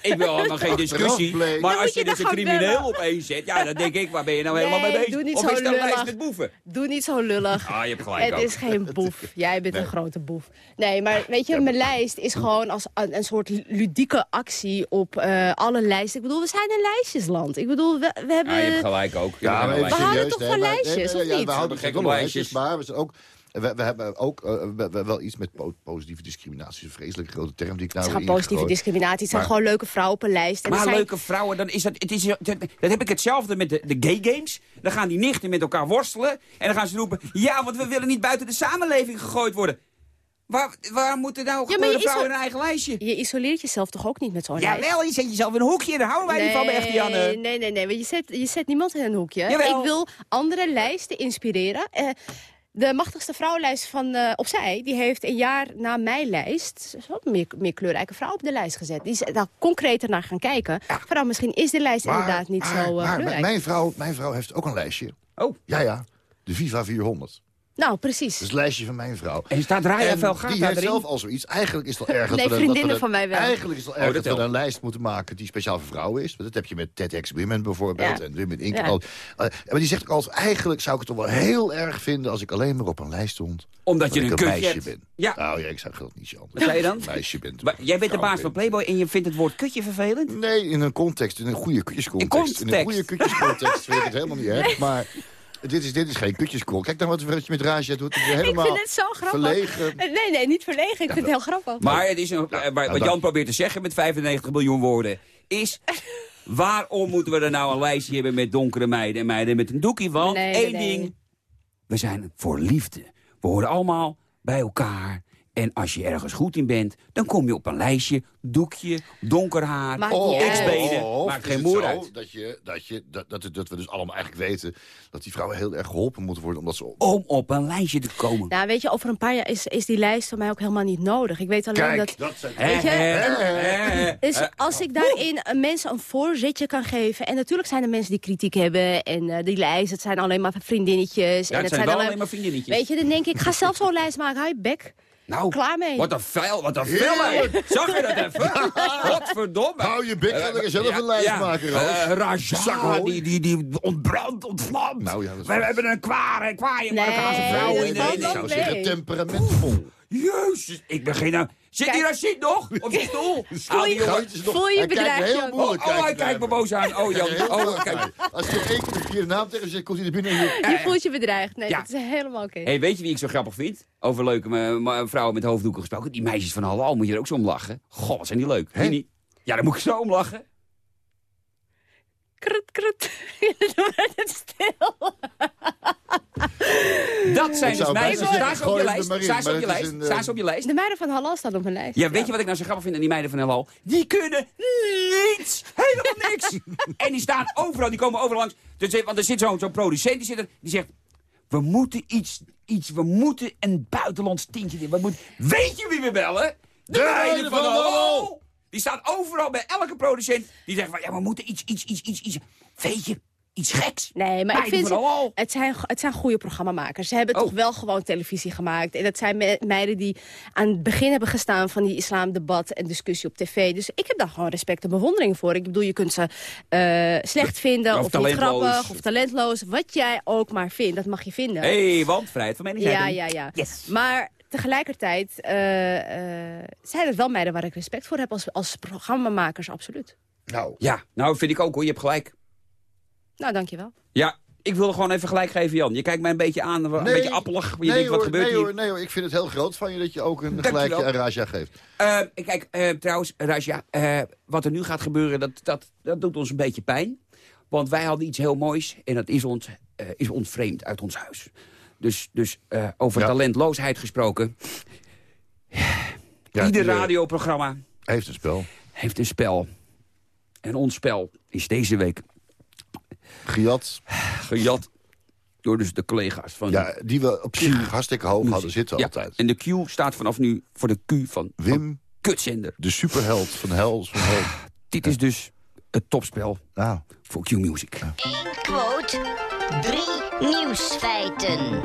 Ik wil helemaal geen discussie. bleek- Maar Dan als je je dus een crimineel opeens zet, ja, dan denk ik, waar ben je nou helemaal mee bezig? doe niet of zo is dat een lijst met boeven? Doe niet zo lullig. Ah, je hebt gelijk Het ook. is geen boef. Jij bent een grote boef. Nee, maar weet je, mijn lijst is gewoon als een, een soort ludieke actie op eh, alle lijsten. Ik bedoel, we zijn een lijstjesland. Ik bedoel, we, we hebben... Ja, je hebt gelijk ook. Ja, maar We houden toch van lijstjes, of ja, niet? We houden Gekke toch lijstjes, maar we zijn ook... We, we hebben ook eh, we- we- wel iets met po- positieve discriminatie. Een vreselijk grote term die ik nou Het is gewoon positieve discriminatie. Het zijn Maar- gewoon leuke vrouwen op een lijst. En Maar zijn- leuke vrouwen, dan is dat, het is, dat, dat heb ik hetzelfde met de, de gay games. Dan gaan die nichten met elkaar worstelen. En dan gaan ze roepen, ja, want we willen niet buiten de samenleving gegooid worden. Waar, waar moeten nou Ja, je vrouwen een eigen lijstje? Je isoleert jezelf toch ook niet met zo'n lijst? Jawel, je zet jezelf in een hoekje, daar houden wij niet van bij echte Janne. Nee, nee, nee. want Je zet, je zet niemand in een hoekje. Jawel. Ik wil andere lijsten inspireren. Eh, de machtigste vrouwenlijst van eh, Opzij... die heeft een jaar na mijn lijst... meer, meer kleurrijke vrouwen op de lijst gezet. Die is daar concreter naar gaan kijken. Vooral misschien is de lijst Maar- inderdaad niet maar- zo eh, maar kleurrijk. mijn, vrouw, mijn vrouw heeft ook een lijstje. Oh. Ja, ja. De Viva 400. Nou, precies. Dat is het lijstje van mijn vrouw. En staat Raya En Velgata die heeft erin? zelf al zoiets. Eigenlijk is het al erg dat Nee, dat we vriendinnen van mij wel. Eigenlijk is het al Oh, erg dat dat we een lijst moeten maken die speciaal voor vrouwen is. Want dat heb je met TEDx Women bijvoorbeeld. Ja. En Women Inc. Ja. Eh, maar die zegt ook altijd, eigenlijk zou ik het toch wel heel erg vinden... als ik alleen maar op een lijst stond. Omdat je een een kutje meisje hebt. ben. Ja. Nou ja, ik zeg dat niet, Jan. Wat zei je dan? Een meisje bent. Maar jij bent de baas van bent. Playboy en je vindt het woord kutje vervelend? Nee, in een context, in een goede kutjescontext. In In een goede kutjescontext vind ik het helemaal niet erg. Maar dit is, dit is geen kutjescol. Kijk nou wat, je met Raja doet. Het is Ik helemaal vind het zo grappig. verlegen. Nee, nee, niet verlegen. Ik vind het heel grappig. Maar het is een, maar wat Jan probeert te zeggen met 95 miljoen woorden... is waarom moeten we er nou een lijstje hebben met donkere meiden en meiden met een doekie? Want Nee, één nee. ding we zijn voor liefde. We horen allemaal bij elkaar. En als je ergens goed in bent, dan kom je op een lijstje. Doekje, donker haar, ex-benen. Of Maakt is geen moer uit. Dat, je, dat, je, dat, dat, dat we dus allemaal eigenlijk weten... dat die vrouwen heel erg geholpen moeten worden... omdat ze... Om op een lijstje te komen. Nou, weet je, over een paar jaar is, is die lijst voor mij ook helemaal niet nodig. Ik weet alleen Kijk, dat... dat zijn... Weet je, Eh, eh, Dus eh, als ik daarin eh, mensen een voorzetje kan geven... en natuurlijk zijn er mensen die kritiek hebben... en eh, die lijst, het zijn alleen maar vriendinnetjes. Ja, en het zijn wel alleen maar vriendinnetjes. Weet je, dan denk ik, ga zelf zo'n lijst maken. Hou je bek. Nou, Klaar mee. Wat een vuil, wat een vuil. Zag je dat even? Godverdomme. Hou je bek, ga er zelf een lijst maken, Roos. Uh, Raja, die, die, die ontbrandt, ontvlamt. Nou ja, We hebben een kware, kwaaie Nee, Marokkaanse vrouw dat in de... zou zeggen temperamentvol. Jezus, ik begin nou... Zit Kijk. die Rashid nog? Op die stoel? Die je- voel je bedreigd, Jan? moeilijk. Oh, oh, hij kijkt me boos aan. Oh, Jan. Oh, kijk. Als je nog één keer de vierde naam tegen zegt, komt hij er binnen en je... Je voelt je bedreigd. Nee, Ja. dat is helemaal oké. Hey, weet je wie ik zo grappig vind? Over leuke me- me- vrouwen met hoofddoeken gesproken. Die meisjes van Halal moet je er ook zo om lachen. Goh, wat zijn die leuk. Je? Ja, daar moet ik zo om lachen. Krut, krut. Wordt het stil. Dat zijn dus meisjes. bijna Staan ze op je lijst? Staan ze op je lijst? Staan ze op je lijst? De meiden van Halal staan op mijn lijst. Ja, weet je wat ik nou zo grappig vind aan die meiden van Halal? Die kunnen niets. Helemaal niks. en die staan overal, die komen overal langs. Dus, want er zit zo'n zo'n producent, die, zit er, die zegt... We moeten iets, iets, we moeten een buitenlands tintje in. We moeten, weet je wie we bellen? De, meiden van Halal. Die staan overal bij elke producent. Die zeggen van, ja, we moeten iets, iets, iets, iets, iets. Weet je, iets geks. Nee, maar ik vind ze, het, zijn, het zijn goede programmamakers. Ze hebben Oh. toch wel gewoon televisie gemaakt. En dat zijn me- meiden die aan het begin hebben gestaan van die islamdebat en discussie op tv. Dus ik heb daar gewoon respect en bewondering voor. Ik bedoel, je kunt ze eh, slecht vinden Of of, niet grappig of talentloos. Wat jij ook maar vindt, dat mag je vinden. Hé, hey, want vrijheid van ja, meningsuiting. ja, ja. Yes. Maar tegelijkertijd eh, eh, zijn het wel meiden waar ik respect voor heb als, als programmamakers, absoluut. Nou, Ja, nou vind ik ook hoor, je hebt gelijk. Nou, dankjewel. Ja, ik wilde gewoon even gelijk geven, Jan. Je kijkt mij een beetje aan, een Nee, beetje appelig. Je nee, denkt, wat hoor, gebeurt nee, hier? Hoor, nee hoor, ik vind het heel groot van je dat je ook een gelijkje aan Raja geeft. Eh, kijk, eh, trouwens, Raja, eh, wat er nu gaat gebeuren, dat, dat, dat doet ons een beetje pijn. Want wij hadden iets heel moois en dat is, ont, eh, is ontvreemd uit ons huis. Dus, dus eh, over Ja. talentloosheid gesproken. Ja, Ieder eh, radioprogramma Heeft een spel. heeft een spel. En ons spel is deze week Giat, gejat door dus de collega's van ja, die we op zich hartstikke hoog hadden zitten Ja, altijd. En de Q staat vanaf nu voor de Q van, Wim, van kutzender. de superheld van Hels van Hoop. Dit is dus het topspel Nou, voor Q-Music. Quote, drie nieuwsfeiten.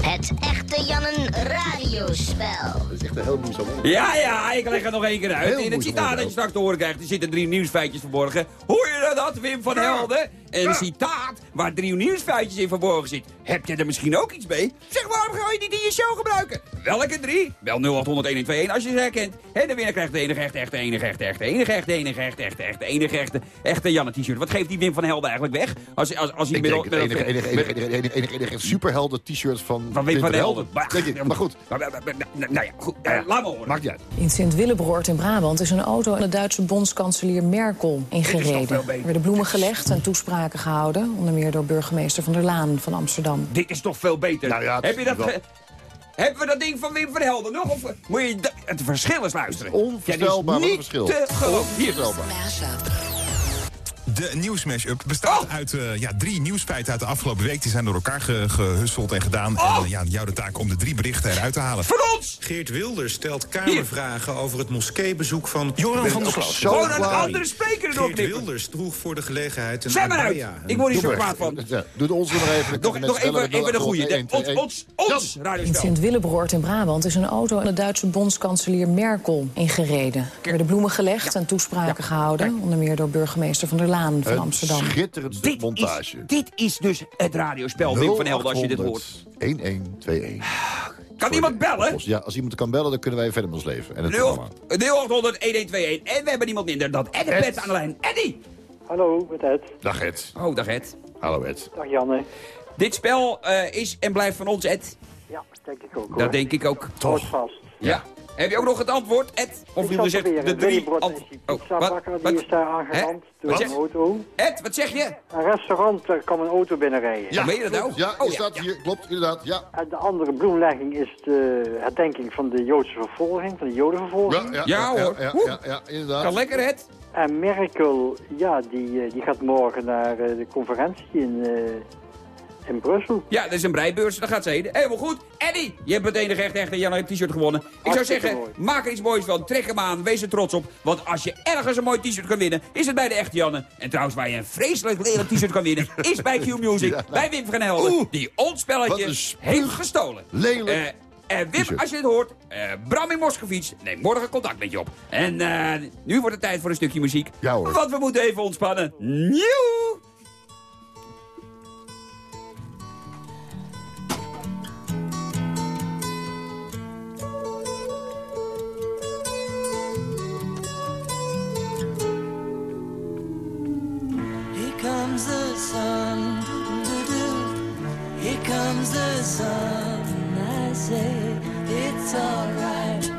Het echte Jannen radiospel. dat is echt een heel moeizaam onderwerp. Ja, ja, ik leg het nog één keer uit. Heel In het citaat dat je straks te horen krijgt, er zitten drie nieuwsfeitjes verborgen. Hoor je dat, Wim van Helden? Een citaat waar drie nieuwsfeitjes in verborgen zit. Heb je er misschien ook iets mee? Zeg, waarom ga je niet in je show gebruiken? Welke drie? Bel 0800 als je ze herkent. En de winnaar krijgt de enige echte, echte, enige echte, echte, enige echte, enige echte, echte, echte, enige echte, echte Janne t-shirt. Wat geeft die Wim van Helden eigenlijk weg? Als, als, als hij het met- enige, enige, enige, enige, enige, enige, enige superhelden t-shirt van, Van Wim van Helden. Maar goed, nou ja, goed. eh, laat maar horen. maakt niet uit. In Sint-Willebroord in Brabant is een auto aan de Duitse bondskanselier Merkel ingereden. Er werden bloemen gelegd en toespraken gehouden, onder meer door burgemeester Van der Laan van Amsterdam. Dit is toch veel beter. Nou ja, Heb je dat Hebben we dat ding van Wim van Helden nog? Of moet je het verschil eens luisteren? Onvoorstelbaar Ja, wat dit een is verschil. Te. De nieuwsmash-up bestaat Oh! uit eh, ja, drie nieuwsfeiten uit de afgelopen week. Die zijn door elkaar ge gehusseld en gedaan. Oh! En eh, ja, jou de taak om de drie berichten eruit te halen. Van ons! Geert Wilders stelt kamervragen over het moskeebezoek van... Joran van der Sloot. Gewoon een andere spreker Geert doorknippen. Wilders droeg voor de gelegenheid een Zet maar uit. abaya, een Ik word hier zo kwaad van. Ja, Doe de ons nog even. Nog, nog even, even de goede. 0800 De- Ons, ons, ons In radiospel. Sint-Willebroord in Brabant is een auto aan de Duitse bondskanselier Merkel ingereden. Er werden bloemen gelegd en toespraken gehouden, onder meer door burgemeester Van der Laan van Een Amsterdam. schitterend stuk Dit is, montage. dit is dus het radiospel, Wim van Helden, als je dit hoort. 1121. Kan iemand bellen? Ja, als iemand kan bellen, dan kunnen wij verder met ons leven. En het programma. 0800 1121. En we hebben niemand minder dan Ed de Ed. Pet aan de lijn. Eddie! Hallo, met Ed. Dag Ed. Oh, dag Ed. Hallo Ed. Dag Janne. Dit spel eh, is en blijft van ons, Ed. Ja, denk ik ook hoor. Dat denk ik ook. Hoort vast. Ja. Heb je ook nog het antwoord, Ed? Of Ik wil je zal zeggen de drie Willybrod is antwoorden? die is daar aangerand door Wat een auto. Ed, wat zeg je? Een restaurant, daar kwam een auto binnenrijden. Ja, meen je dat nou? Ja, Oh, is ja, dat hier? Klopt, inderdaad. Ja. En de andere bloemlegging is de herdenking van de Joodse vervolging, van de Jodenvervolging. Ja, ja, Ja, ja, hoor. Ja, Oeh. ja, ja, inderdaad. Kan lekker, Ed. En Merkel, ja, die, eh, die gaat morgen naar eh, de conferentie in, eh, in Brussel. Ja, dat is een breibeurs, daar gaat ze heen. Helemaal goed. Eddie, je hebt meteen een echt echte Jan een t-shirt gewonnen. Ik zou zeggen, mooi. maak er iets moois van. Trek hem aan, wees er trots op. Want als je ergens een mooi t-shirt kan winnen, is het bij de echte Janne. En trouwens, waar je een vreselijk lelijk t-shirt kan winnen, is bij Q-Music. Ja, nou. Bij Wim van Helden, Oeh, die ons spelletje heeft gestolen. Lelijk. Eh, en Wim, als je het hoort, eh Bram in Moskovits, neem morgen contact met je op. En eh, nu wordt het tijd voor een stukje muziek. Ja, hoor. Want we moeten even ontspannen. Nieuw! Comes the sun. Here comes the sun. I say it's alright.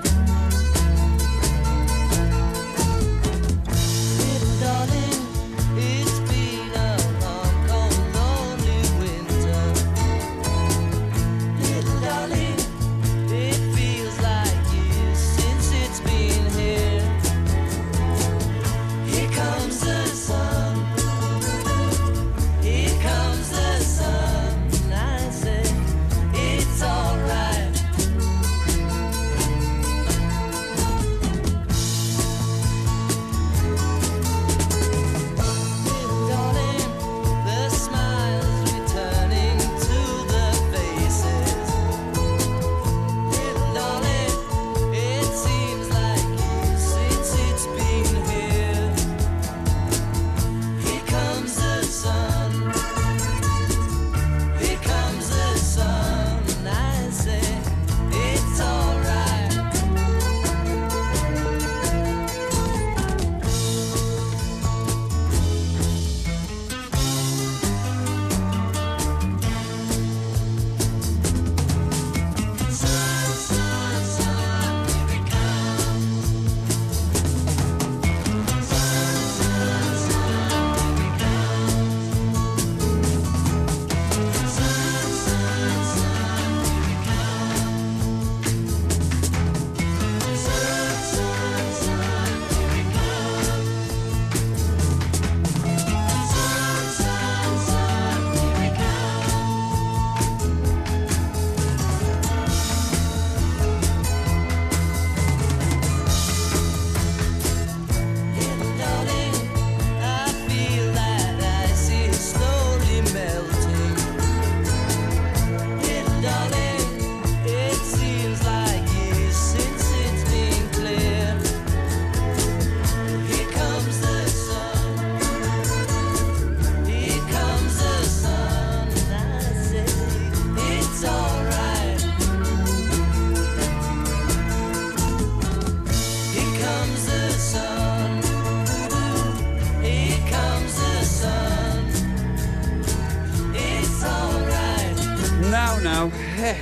Nou, nou. hè.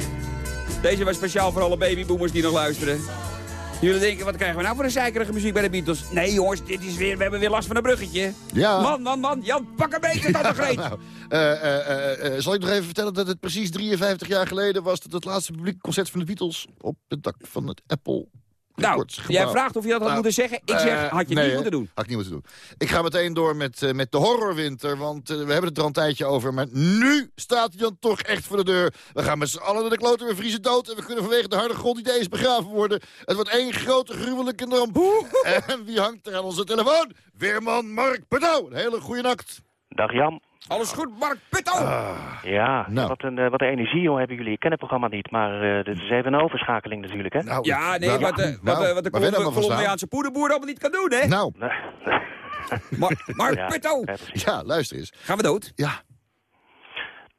Deze was speciaal voor alle babyboomers die nog luisteren. Jullie denken, wat krijgen we nou voor een zeikerige muziek bij de Beatles? Nee jongens, dit is weer, we hebben weer last van een bruggetje. Ja. Man, man, man, Jan, pak een beetje tot de greet. Nou, eh, eh, eh, zal ik nog even vertellen dat het precies 53 jaar geleden was... dat het laatste publieke concert van de Beatles op het dak van het Apple... Nou, jij vraagt of je dat had Nou, moeten zeggen. Ik zeg, eh, had je nee, niet moeten doen. Had ik niet moeten doen. Ik ga meteen door met, eh, met de horrorwinter, want eh, we hebben het er al een tijdje over. Maar nu staat hij dan toch echt voor de deur. We gaan met z'n allen naar de kloten, we vriezen dood... en we kunnen vanwege de harde grond niet eens begraven worden. Het wordt één grote gruwelijke ramp. en wie hangt er aan onze telefoon? Weerman Mark Pedouw. Een hele goede nacht. Dag Jan. Alles goed, Mark Putto? Ja, Nou. wat, een, eh, wat een energie joh, hebben jullie. Ik ken het programma niet, maar eh dit is even een overschakeling natuurlijk, hè? Nou, ja, nee, nou, wat, eh, nou, wat, wat de waar ben je Colombi- maar van staan? Colombiaanse poederboer allemaal niet kan doen, hè? Nou, Mar Mark Ja, Putto, ja, luister eens. gaan we dood? Ja,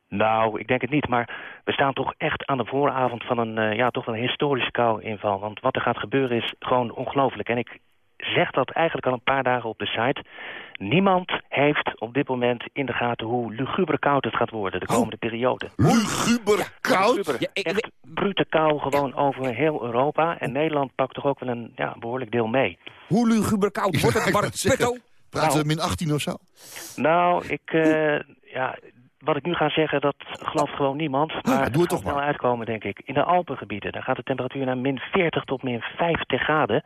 Nou, ik denk het niet, maar we staan toch echt aan de vooravond van een, eh, ja, toch wel een historische kou-inval. Want wat er gaat gebeuren is gewoon ongelooflijk. En ik zegt dat eigenlijk al een paar dagen op de site. Niemand heeft op dit moment in de gaten hoe luguber koud het gaat worden de komende periode. Luguber koud? Luguber, echt brute kou gewoon over heel Europa. En Nederland pakt toch ook wel een ja, behoorlijk deel mee. Hoe luguber koud wordt het, Bart? Praten we min 18 of zo? Nou, ik, eh, ja, wat ik nu ga zeggen, dat gelooft gewoon niemand. Maar doe het gaat toch wel uitkomen, denk ik. In de Alpengebieden, daar gaat de temperatuur naar min 40 tot min 50 graden.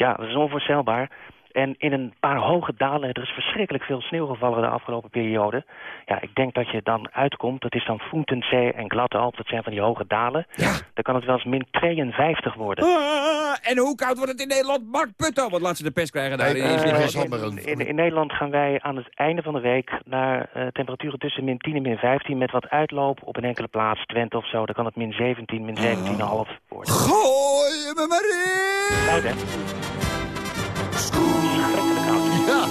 Ja, dat is onvoorstelbaar. En in een paar hoge dalen, er is verschrikkelijk veel sneeuw gevallen de afgelopen periode. Ja, ik denk dat je dan uitkomt, dat is dan Voentenzee en Glattealp, dat zijn van die hoge dalen. Ja. Dan kan het wel eens min 52 worden. Ah, en hoe koud wordt het in Nederland? Mark Putto, wat laat ze de pers krijgen daar. in- in- Eh, in- in, in, Nederland gaan wij aan het einde van de week naar eh, temperaturen tussen min 10 en min 15... met wat uitloop op een enkele plaats, Twente of zo. Dan kan het min 17, min 17,5 worden. Gooi me maar in! Ja.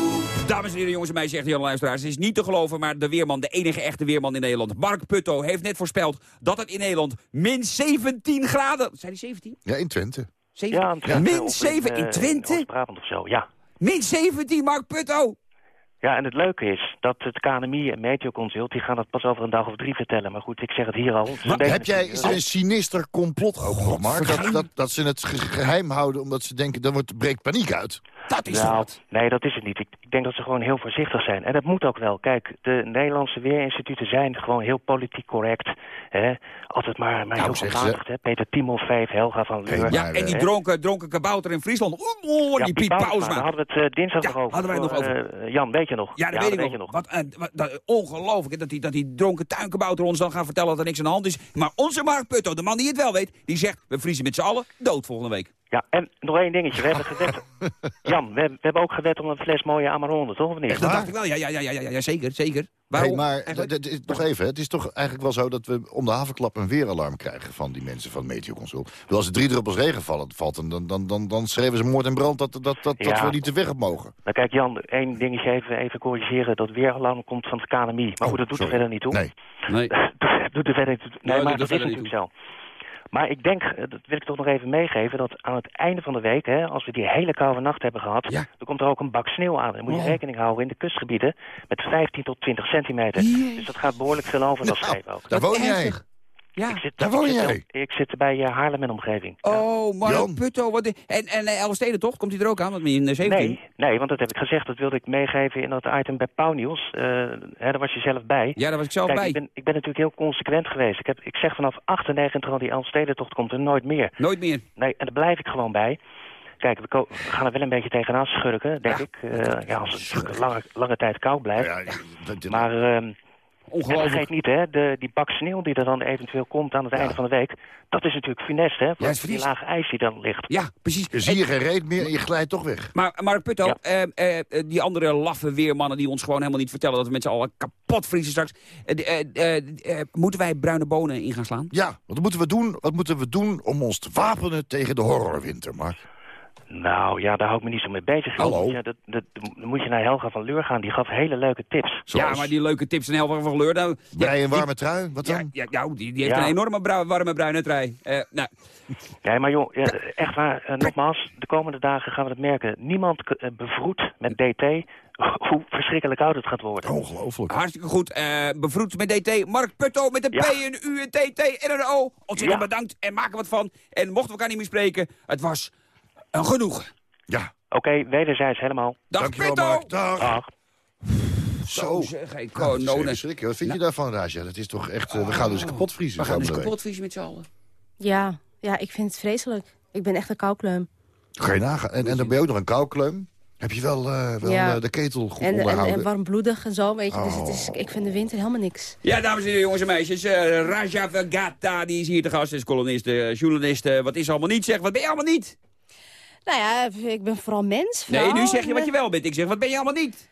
Dames en heren, jongens en meisjes, zegt Jan Luisteraars. Het is niet te geloven, maar de weerman, de enige echte weerman in Nederland... Mark Putto heeft net voorspeld dat het in Nederland min 17 graden... Zijn die 17? Ja, in Twente. Zeven- Ja, in Twente Min of 7 in eh, Twente? Oost-Brabant of zo, ja. Min 17, Mark Putto! Ja, en het leuke is dat het KNMI en Meteoconsult... die gaan het pas over een dag of drie vertellen. Maar goed, ik zeg het hier al. Maar heb jij, is er een sinister complot ook nog, Mark? Dat, dat, dat ze het ge- geheim houden omdat ze denken, dan wordt, breekt paniek uit. Dat is nou, nee, dat is het niet. Ik, ik denk dat ze gewoon heel voorzichtig zijn. En dat moet ook wel. Kijk, de Nederlandse weerinstituten zijn gewoon heel politiek correct. Hè? Altijd maar, maar heel zeg, gematigd. Hè? Peter Timofeef, Helga van Leur. Ja, en die dronken, dronken kabouter in Friesland. Oeh, Ja, die Piet Pauwsma, Pauwsma. Daar hadden we het eh, dinsdag Ja, nog over. hadden wij nog over. Eh, Jan, weet je nog? Ja, dat weet ik weet je nog. Wat, eh, wat, dat- ongelooflijk dat die, dat die dronken tuinkabouter ons dan gaat vertellen dat er niks aan de hand is. Maar onze Mark Putto, de man die het wel weet, die zegt... we vriezen met z'n allen dood volgende week. Ja, en nog één dingetje. We hebben gewet... Jan, we, hebben- we hebben ook gewet om een fles mooie Amarone, toch? Of niet? Dat dacht ik wel, ja, ja, ja, ja, ja, zeker, zeker. Hey, Waarom? maar nog even, hè. het is toch eigenlijk wel zo dat we om de havenklap een weeralarm krijgen van die mensen van Meteoconsult. Bedoel, Als er drie druppels regen vallen, valt, dan, dan, dan, dan schreven ze moord en brand dat, dat, dat, dat we niet te weg op mogen. Nou kijk Jan, één dingetje even, even corrigeren. Dat weeralarm komt van het KNMI. Maar goed, dat doet er sorry. verder niet toe. Nee. Nee. Dat doet er verder niet toe. Nee, dat maar doet dat er is natuurlijk zo. Maar ik denk, eh, dat wil ik toch nog even meegeven... dat aan het einde van de week, hè, als we die hele koude nacht hebben gehad... dan komt er ook een bak sneeuw aan. Dan moet je Oh. rekening houden in de kustgebieden... met 15 tot 20 centimeter. Dus dat gaat behoorlijk veel over dat Nou, scheep ook. Daar woon jij. Ja. Ik zit, daar ik woon zit- jij. Ik zit bij eh, Haarlem en omgeving. Oh, Mark Jan. Putto. Wat, en en eh, Elfstede toch? Komt hij er ook aan? Want in de 17? Nee, nee, want dat heb ik gezegd. Dat wilde ik meegeven in dat item bij Pauwnieuws. Eh hè, daar was je zelf bij. Ja, daar was ik zelf Kijk, bij. Ik ben, ik ben natuurlijk heel consequent geweest. Ik, heb, ik zeg vanaf 98 al die Elfstedentocht komt er nooit meer. Nooit meer. Nee, en daar blijf ik gewoon bij. Kijk, we, gaan er wel een beetje tegenaan schurken, denk ik. Eh, ja, als het natuurlijk lange, lange tijd koud blijft. Ja, Maar en Ongelooflijk. vergeet niet, hè, de, die bak sneeuw die er dan eventueel komt aan het einde van de week... dat is natuurlijk funest, hè, voor is die lage ijs die dan ligt. Ja, precies. Je zie je geen reet meer en je glijdt toch weg. Maar Mark Putto, Ja. eh, eh, die andere laffe weermannen die ons gewoon helemaal niet vertellen... dat we met z'n allen kapot vriezen straks. Eh, eh, eh, eh, moeten wij bruine bonen in gaan slaan? Ja, wat moeten we doen? Wat moeten we doen om ons te wapenen tegen de horrorwinter, Mark? Nou ja, daar hou ik me niet zo mee bezig. Hallo? Ja, dat, dat, dan moet je naar Helga van Leur gaan. Die gaf hele leuke tips. Ja, maar die leuke tips en helft van Geleur... Nou, Brei ja, een die- warme trui? Wat Ja, dan? ja, nou, die, die heeft Ja. een enorme brui- warme bruine trui. Eh, nou, Nee, maar joh, ja, echt waar. eh, nogmaals, de komende dagen gaan we het merken. Niemand k- eh, bevroedt met DT hoe verschrikkelijk oud het gaat worden. Ongelooflijk. hartstikke goed. Eh bevroed met DT. Mark Putto met een Ja. P, een U, een T, T en een O. Ontzettend Ja. bedankt en maken wat van. En mochten we elkaar niet meer spreken, het was een genoeg. Ja, Oké, wederzijds helemaal. Dag dankjewel! Mark. Dag. Dag. Zo zeg, ik Ja, dat is kononen. even schrikken. Wat vind je daarvan, Raja? Dat is toch echt... eh, we gaan dus kapot vriezen. We gaan dus kapot vriezen met z'n allen. Ja, ja, ik vind het vreselijk. Ik ben echt een koukleum. Ga je nagaan. En, en dan ben je ook nog een koukleum. Heb je wel, eh, wel Ja. eh, de ketel goed En, en, onderhouden? en warmbloedig en zo, weet je. Dus het is, Oh. ik vind de winter helemaal niks. Ja, dames en heren, jongens en meisjes. eh, Raja Vergata, die is hier te gast. Is columnist, journalist. wat is allemaal niet? Zeg, wat ben je allemaal niet? Nou ja, ik ben vooral mens. Nee, vrouw. nu zeg je wat je wel bent. Ik zeg, wat ben je allemaal niet?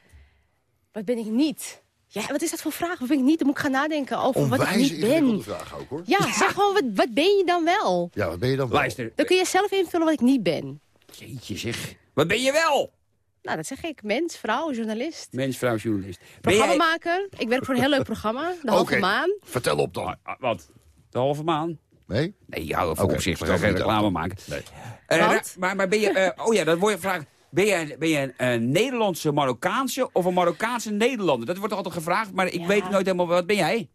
Wat ben ik niet? Ja, wat is dat voor vraag? Wat ben ik niet? Dan moet ik gaan nadenken over wat ik niet ben. vraag ook, hoor. Ja, zeg gewoon, wat, wat ben je dan wel? Ja, wat ben je dan wel? Luister. Dan kun je zelf invullen wat ik niet ben. Jeetje zeg. Wat ben je wel? Nou, dat zeg ik. Mens, vrouw, journalist. Mens, vrouw, journalist. Jij... Programmamaker. Ik werk voor een heel leuk programma. De Halve Oké. Maan. Vertel op dan. Ah, wat? De halve maan? Nee? Nee, hou even Oké, opzicht. We gaan geen reclame maken. Nee. Eh, maar, maar ben je... eh, oh ja, dat wordt je vraag. Ben je, ben je een, een Nederlandse Marokkaanse of een Marokkaanse Nederlander? Dat wordt altijd gevraagd, maar ik weet nooit helemaal, wat ben jij?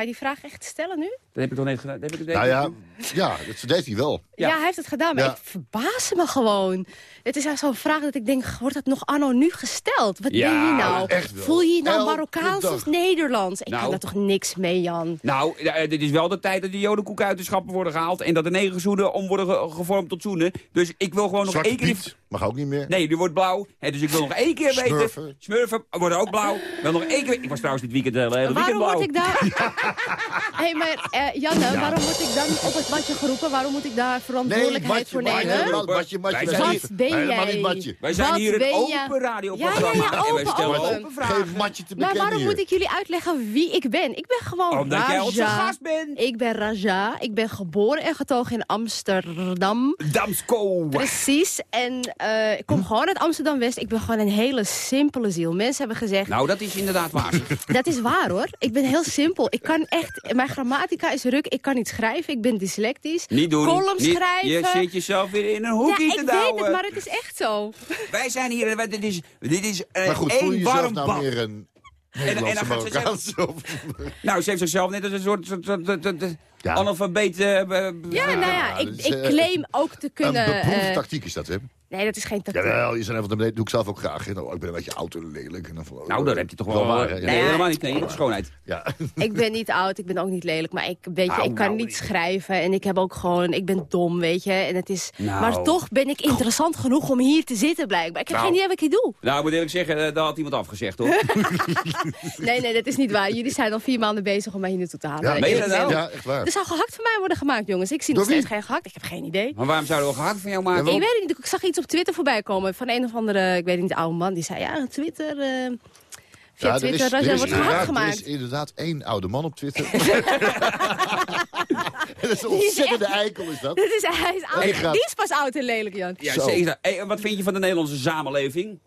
Ga je die vraag echt stellen nu? Dat heb ik toch net gedaan? Dat heb ik Nou ja, ja, dat deed hij wel. Ja, hij heeft het gedaan, maar Ja. ik verbaas me gewoon. Het is echt zo'n vraag dat ik denk, wordt dat nog anno nu gesteld? Wat Ja, ben je nou? echt wel. Voel je je nou Elke Marokkaans dag. of Nederlands? Ik Nou. kan daar toch niks mee, Jan? Nou, eh, dit is wel de tijd dat de jodenkoeken uit de schappen worden gehaald... en dat de negerzoenen om worden ge- gevormd tot zoenen. Dus ik wil gewoon nog één keer... Piet mag ook niet meer. Nee, die wordt blauw. Hè, dus ik wil nog één keer weten... Smurfen. Smurfen worden ook blauw. Ik wil nog één keer... Ik was trouwens dit weekend, eh, hele weekend Waarom blauw. word ik daar... Hé, maar eh, Janne, waarom word ik dan op het matje geroepen? Waarom moet ik daar verantwoordelijkheid voor matje, nemen? matje, matje, matje, Wij Wat ben jij? niet matje. Wij zijn Wat hier een je? open radioprogramma. Ja, ja, ja, en wij open, stellen open. open vragen. Geen matje te Maar bekennen waarom hier. moet ik jullie uitleggen wie ik ben? Ik ben gewoon Omdat Raja. jij onze gast bent. Ik ben Raja. Ik ben geboren en getogen in Amsterdam. Damsko. Precies. En eh, ik kom gewoon uit Amsterdam-West. Ik ben gewoon een hele simpele ziel. Mensen hebben gezegd... Nou, dat is inderdaad waar. Dat is waar hoor. Ik ben heel simpel. Ik kan echt... Mijn grammatica is ruk. Ik kan niet schrijven. Ik ben dyslectisch. Niet doen. Columns Niet- schrijven. Je zit jezelf weer in een ja, hoekje ik te weet douwen. het, maar het is echt zo. Wij zijn hier... wij- Dit is, dit is Maar goed, voel je één jezelf nou meer een en Nederlandse dan gaat ze Nou, ze heeft zichzelf net als een soort, soort, soort, soort- soort- analfabeet... eh, Ja, nou ja, ik, is, ik eh, claim ook te kunnen... Een beproefde eh, tactiek is dat, hè? Nee, dat is geen tactiek. Jawel, je zijn even naar beneden, doe ik zelf ook graag. hè. Nou, ik ben een beetje oud en lelijk. En dan van, Nou, dat heb je toch wel... waar, hè? nee, Ja. helemaal niet. Nee, schoonheid. Ja. Ik ben niet oud, ik ben ook niet lelijk, maar ik, weet je, Nou, ik kan nou, niet schrijven. En ik heb ook gewoon, ik ben dom, weet je. En het is, Nou. Maar toch ben ik interessant genoeg om hier te zitten, blijkbaar. Ik heb Nou. geen idee wat ik hier doe. Nou, ik moet eerlijk zeggen, eh, daar had iemand afgezegd, hoor. Nee, nee, dat is niet waar. Jullie zijn al vier maanden bezig om mij hier naartoe te halen. Ja, meen je dat Eerlijk nou? Ja, echt waar. Er zou gehakt van mij worden gemaakt, jongens. Ik zie nog steeds geen gehakt. Ik heb geen idee. maar waarom zouden we gehakt van jou maken? Ik weet het niet. Ik zag iets op Twitter voorbij komen van een of andere, ik weet niet, oude man. Die zei, ja, Twitter... eh via Ja, er Twitter, is, Raja er wordt Er gemaakt. is inderdaad één oude man op Twitter. dat is een ontzettende eikel, is dat. Dit is, hij is oud. Die is pas oud en lelijk, Jan. Ja, Zo. zeker. Hey, en wat vind je van de Nederlandse samenleving?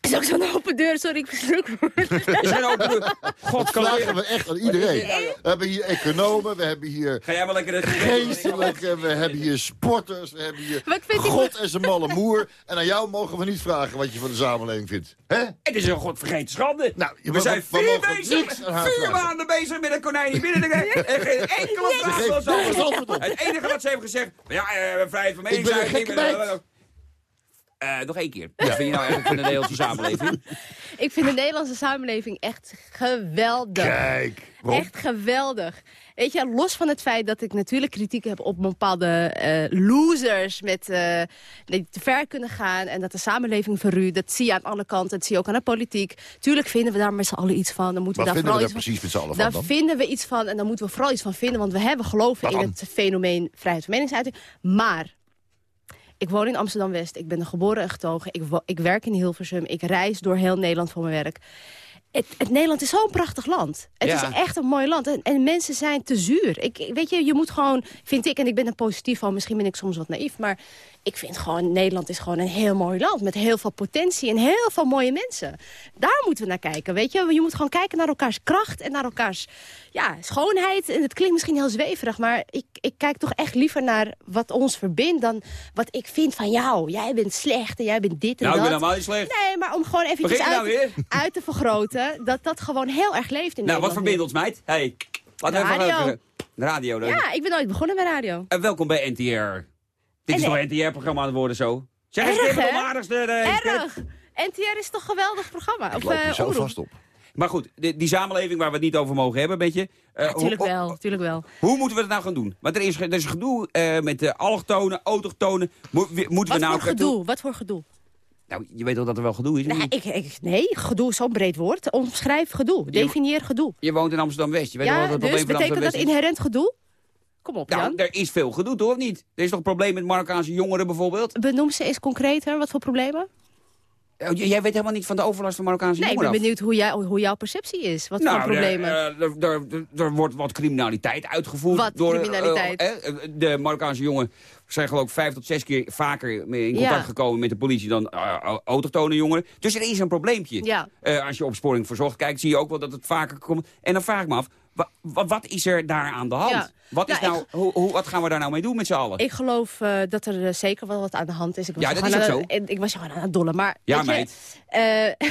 Is ook zo'n open deur. Sorry, ik versloeg Is er ook... God, Dat kan vragen we echt aan iedereen. We hebben hier economen, we hebben hier Ga jij wel lekker... geestelijke, we hebben hier sporters, we hebben hier God en zijn malle moer. En aan jou mogen we niet vragen wat je van de samenleving vindt. Hè? Het is een godvergeten schande. Nou, je we mag- zijn we vier, bezig, vier maanden bezig met een konijn hier binnen. En geen enkele vraag was. Het enige wat ze heeft gezegd... Ja, eh, vrijheid van Ik ben een meningsuiting. Eh, nog één keer. Wat vind je nou eigenlijk van de Nederlandse samenleving? Ik vind de Nederlandse samenleving echt geweldig. Kijk, waarom? Echt geweldig. Weet je, los van het feit dat ik natuurlijk kritiek heb op bepaalde eh, losers met, eh, die te ver kunnen gaan en dat de samenleving verruwt. Dat zie je aan alle kanten, dat zie je ook aan de politiek. Tuurlijk vinden we daar met z'n allen iets van. Dan moeten Wat we daar vinden we vooral daar iets precies met z'n allen Daar van dan? vinden we iets van en dan moeten we vooral iets van vinden, want we hebben geloven in het fenomeen vrijheid van meningsuiting. Maar ik woon in Amsterdam-West. Ik ben geboren en getogen. Ik, ik werk in Hilversum. Ik reis door heel Nederland voor mijn werk. Het, het Nederland is zo'n prachtig land. Het Ja. is echt een mooi land. En, en mensen zijn te zuur. Ik, ik- weet je, je moet gewoon, vind ik, en ik ben er positief van. Misschien ben ik soms wat naïef. Maar ik vind gewoon, Nederland is gewoon een heel mooi land. Met heel veel potentie en heel veel mooie mensen. Daar moeten we naar kijken, weet je. Je moet gewoon kijken naar elkaars kracht en naar elkaars ja, schoonheid. En het klinkt misschien heel zweverig. Maar ik, ik kijk toch echt liever naar wat ons verbindt... dan wat ik vind van jou. Jij bent slecht en jij bent dit en Nou, ik dat. ben helemaal niet slecht. Nee, maar om gewoon eventjes nou uit, uit te vergroten... dat dat gewoon heel erg leeft in Nou, wat Nederland verbindt ons, meid? Hey, even Radio. radio. dan. Ja, ik ben nooit begonnen met radio. En welkom bij NTR. Dit is toch een NTR-programma aan het worden zo? Zeg eens, Erg, het hè? onaardigste... eh, Erg! NTR is toch een geweldig programma? Ik loop eh, zo vast op. Maar goed, die, die samenleving waar we het niet over mogen hebben, een beetje. eh, Ja, tuurlijk wel, tuurlijk wel. Hoe moeten we het nou gaan doen? Want er is, er is gedoe eh, met de allochtonen, autochtonen. Mo- moeten Wat we nou... voor gedoe? Wat voor gedoe? Nou, je weet wel dat er wel gedoe is. Nee, ik, ik, nee, gedoe is zo'n breed woord. Omschrijf gedoe. Definieer gedoe. Je woont in Amsterdam-West. Je weet wel wat het dus betekent dat inherent gedoe? Kom op, Nou, Jan. er is veel gedoe, toch? Of niet? Er is toch een probleem met Marokkaanse jongeren bijvoorbeeld? Benoem ze eens concreter. Wat voor problemen? Oh, j- Jij weet helemaal niet van de overlast van Marokkaanse Nee, ik ben jongeren benieuwd hoe, jij, hoe jouw perceptie is. Wat Nou, voor problemen? Er, eh, er, er, er- er wordt wat criminaliteit uitgevoerd. Wat door, eh, criminaliteit? eh, eh, de Marokkaanse jongen zijn geloof ik vijf tot zes keer vaker in contact Ja. gekomen met de politie dan eh, autochtone jongeren. Dus er is een probleempje. Ja. Eh, als je op Sporing Verzocht kijkt, zie je ook wel dat het vaker komt. En dan vraag ik me af, wa- wa- wat is er daar aan de hand? Ja. Wat, is Nou, nou, hoe, hoe, wat gaan we daar nou mee doen met z'n allen? Ik geloof eh, dat er zeker wel wat aan de hand is. Ik was Ja, dat is ook zo. Ik was gewoon aan het dollen, maar... Ja, je, eh,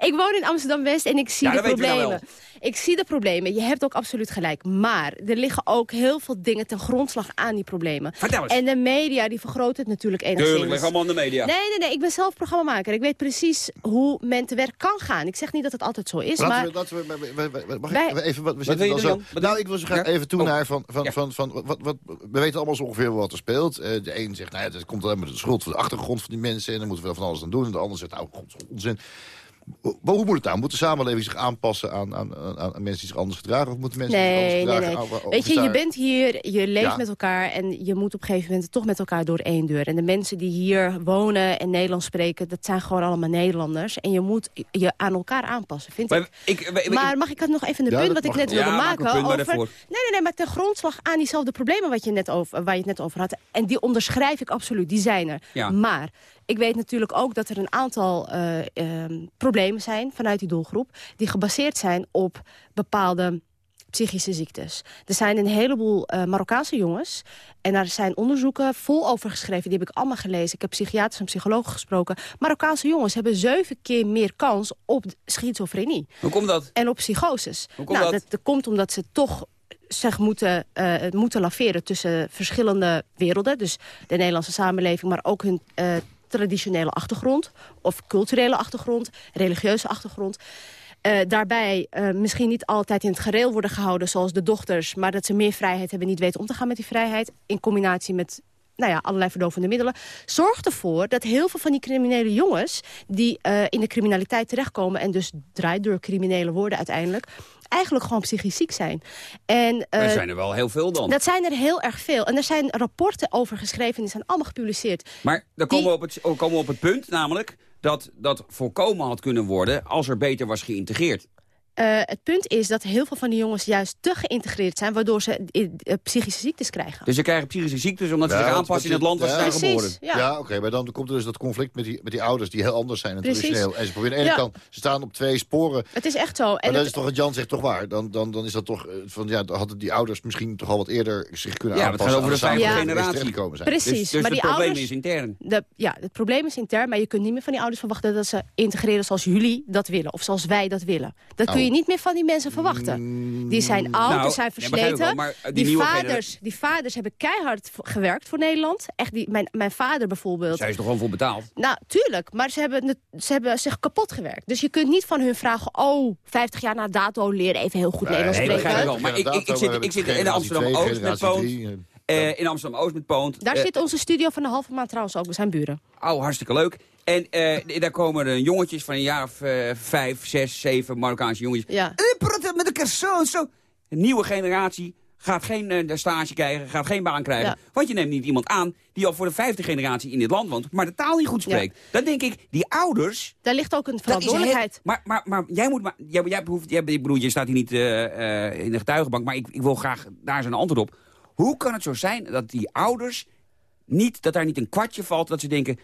ik woon in Amsterdam-West en ik zie Ja, de nou problemen. Ik zie de problemen. Je hebt ook absoluut gelijk. Maar er liggen ook heel veel dingen ten grondslag aan die problemen. Vertel eens. En de media die vergroot het natuurlijk enigszins. Tuurlijk, leg allemaal in de media. Nee, nee, nee. Ik ben zelf programmamaker. Ik weet precies hoe men te werk kan gaan. Ik zeg niet dat het altijd zo is, Laten maar... we, laten we, we- we- we- we- mag Wij- ik even, wat, we zitten dan je zo. Nou, ik wil zo graag Ja? even toe Oh. naar van, van, Ja. van, van, wat, wat, we weten allemaal zo ongeveer wat er speelt. Eh, de een zegt, nou, ja, het komt alleen maar de schuld van de achtergrond van die mensen en dan moeten we van alles aan doen. En de ander zegt, nou, god, onzin. Hoe, hoe moet het nou? Moet de samenleving zich aanpassen aan, aan, aan, aan mensen die zich anders gedragen? Of moeten mensen zich Nee, anders nee, gedragen? nee. of Weet je, je bent hier, je leeft Ja. met elkaar... en je moet op een gegeven moment toch met elkaar door één deur. En de mensen die hier wonen en Nederlands spreken... dat zijn gewoon allemaal Nederlanders. En je moet je aan elkaar aanpassen, vind ik. Maar, ik, ik- ik- Maar mag ik het nog even een Ja, punt dat wat ik net wilde Ja, maak een maken? over, nee, nee, nee, maar ten grondslag aan diezelfde problemen wat je net over, waar je het net over had. En die onderschrijf ik absoluut, die zijn er. Ja. Maar ik weet natuurlijk ook dat er een aantal eh, ehm, problemen zijn vanuit die doelgroep... die gebaseerd zijn op bepaalde psychische ziektes. Er zijn een heleboel eh, Marokkaanse jongens. En daar zijn onderzoeken vol over geschreven. Die heb ik allemaal gelezen. Ik heb psychiaters en psychologen gesproken. Marokkaanse jongens hebben zeven keer meer kans op schizofrenie. Hoe komt dat? En op psychoses. Hoe komt nou, dat? dat komt omdat ze toch zich moeten, eh, moeten laveren tussen verschillende werelden. Dus de Nederlandse samenleving, maar ook hun traditionele achtergrond. Of culturele achtergrond, religieuze achtergrond. Eh, daarbij eh, misschien niet altijd in het gereel worden gehouden zoals de dochters... maar dat ze meer vrijheid hebben, niet weten om te gaan met die vrijheid... in combinatie met nou ja, allerlei verdovende middelen... zorgt ervoor dat heel veel van die criminele jongens... die eh, in de criminaliteit terechtkomen... en dus draaideurcriminelen worden uiteindelijk... eigenlijk gewoon psychisch ziek zijn. En, eh, er zijn er wel heel veel dan. dat zijn er heel erg veel. En er zijn rapporten over geschreven en die zijn allemaal gepubliceerd. Maar dan komen, we op het, komen we op het punt namelijk dat dat voorkomen had kunnen worden als er beter was geïntegreerd. Eh, het punt is dat heel veel van die jongens juist te geïntegreerd zijn... waardoor ze eh, eh, psychische ziektes krijgen. Dus ze krijgen psychische ziektes omdat ze Ja, zich aanpassen in het land waar ze zijn Precies, geboren. ja. Ja, oké, maar dan komt er dus dat conflict met die, met die ouders die heel anders zijn en Precies. traditioneel. En ze proberen aan de ene Ja. kant, ze staan op twee sporen. Het is echt zo. En Maar dat het- is toch wat Jan zegt toch waar? Dan, dan, dan is dat toch, van ja, dan hadden die ouders misschien toch al wat eerder zich kunnen Ja, maar het aanpassen. gaat over de vijfde generatie. zijn. Precies. Dus, dus maar het die probleem ouders, is intern. De, ja, het probleem is intern, maar je kunt niet meer van die ouders verwachten... dat ze integreren zoals jullie dat willen, of zoals wij dat willen. Dat kun je Nou. niet meer van die mensen verwachten. Die zijn oud, Nou, die zijn ja, begrijp ik versleten. wel, maar die vaders, die vaders hebben keihard gewerkt voor Nederland. Echt die, mijn, mijn vader bijvoorbeeld. Zij is toch gewoon voor betaald? Nou, tuurlijk, maar ze hebben, het- ze hebben zich kapot gewerkt. Dus je kunt niet van hun vragen... oh, 50 jaar na dato leren even heel goed Nederlands nee, spreken. wel. Maar ik, ik, ik, zit, ik zit in Amsterdam-Oost met Poont. Eh, in Amsterdam-Oost met Poont. Daar Eh, zit onze studio van de halve maand trouwens ook. We zijn buren. Oh, hartstikke leuk. En eh, daar komen er jongetjes van een jaar of eh, vijf, zes, zeven Marokkaanse jongetjes. Ja. Praten met elkaar zo en zo. Een nieuwe generatie gaat geen eh, stage krijgen, gaat geen baan krijgen. Ja. Want je neemt niet iemand aan die al voor de vijfde generatie in dit land woont, maar de taal niet goed spreekt. Dan denk ik, die ouders... Daar ligt ook een dat is verantwoordelijkheid. heel- maar, maar, maar jij moet maar... Jij, jij behoeft, jij, ik bedoel, je staat hier niet in de getuigenbank, maar ik, ik wil graag daar zijn antwoord op. Hoe kan het zo zijn dat die ouders niet, dat daar niet een kwartje valt, dat ze denken...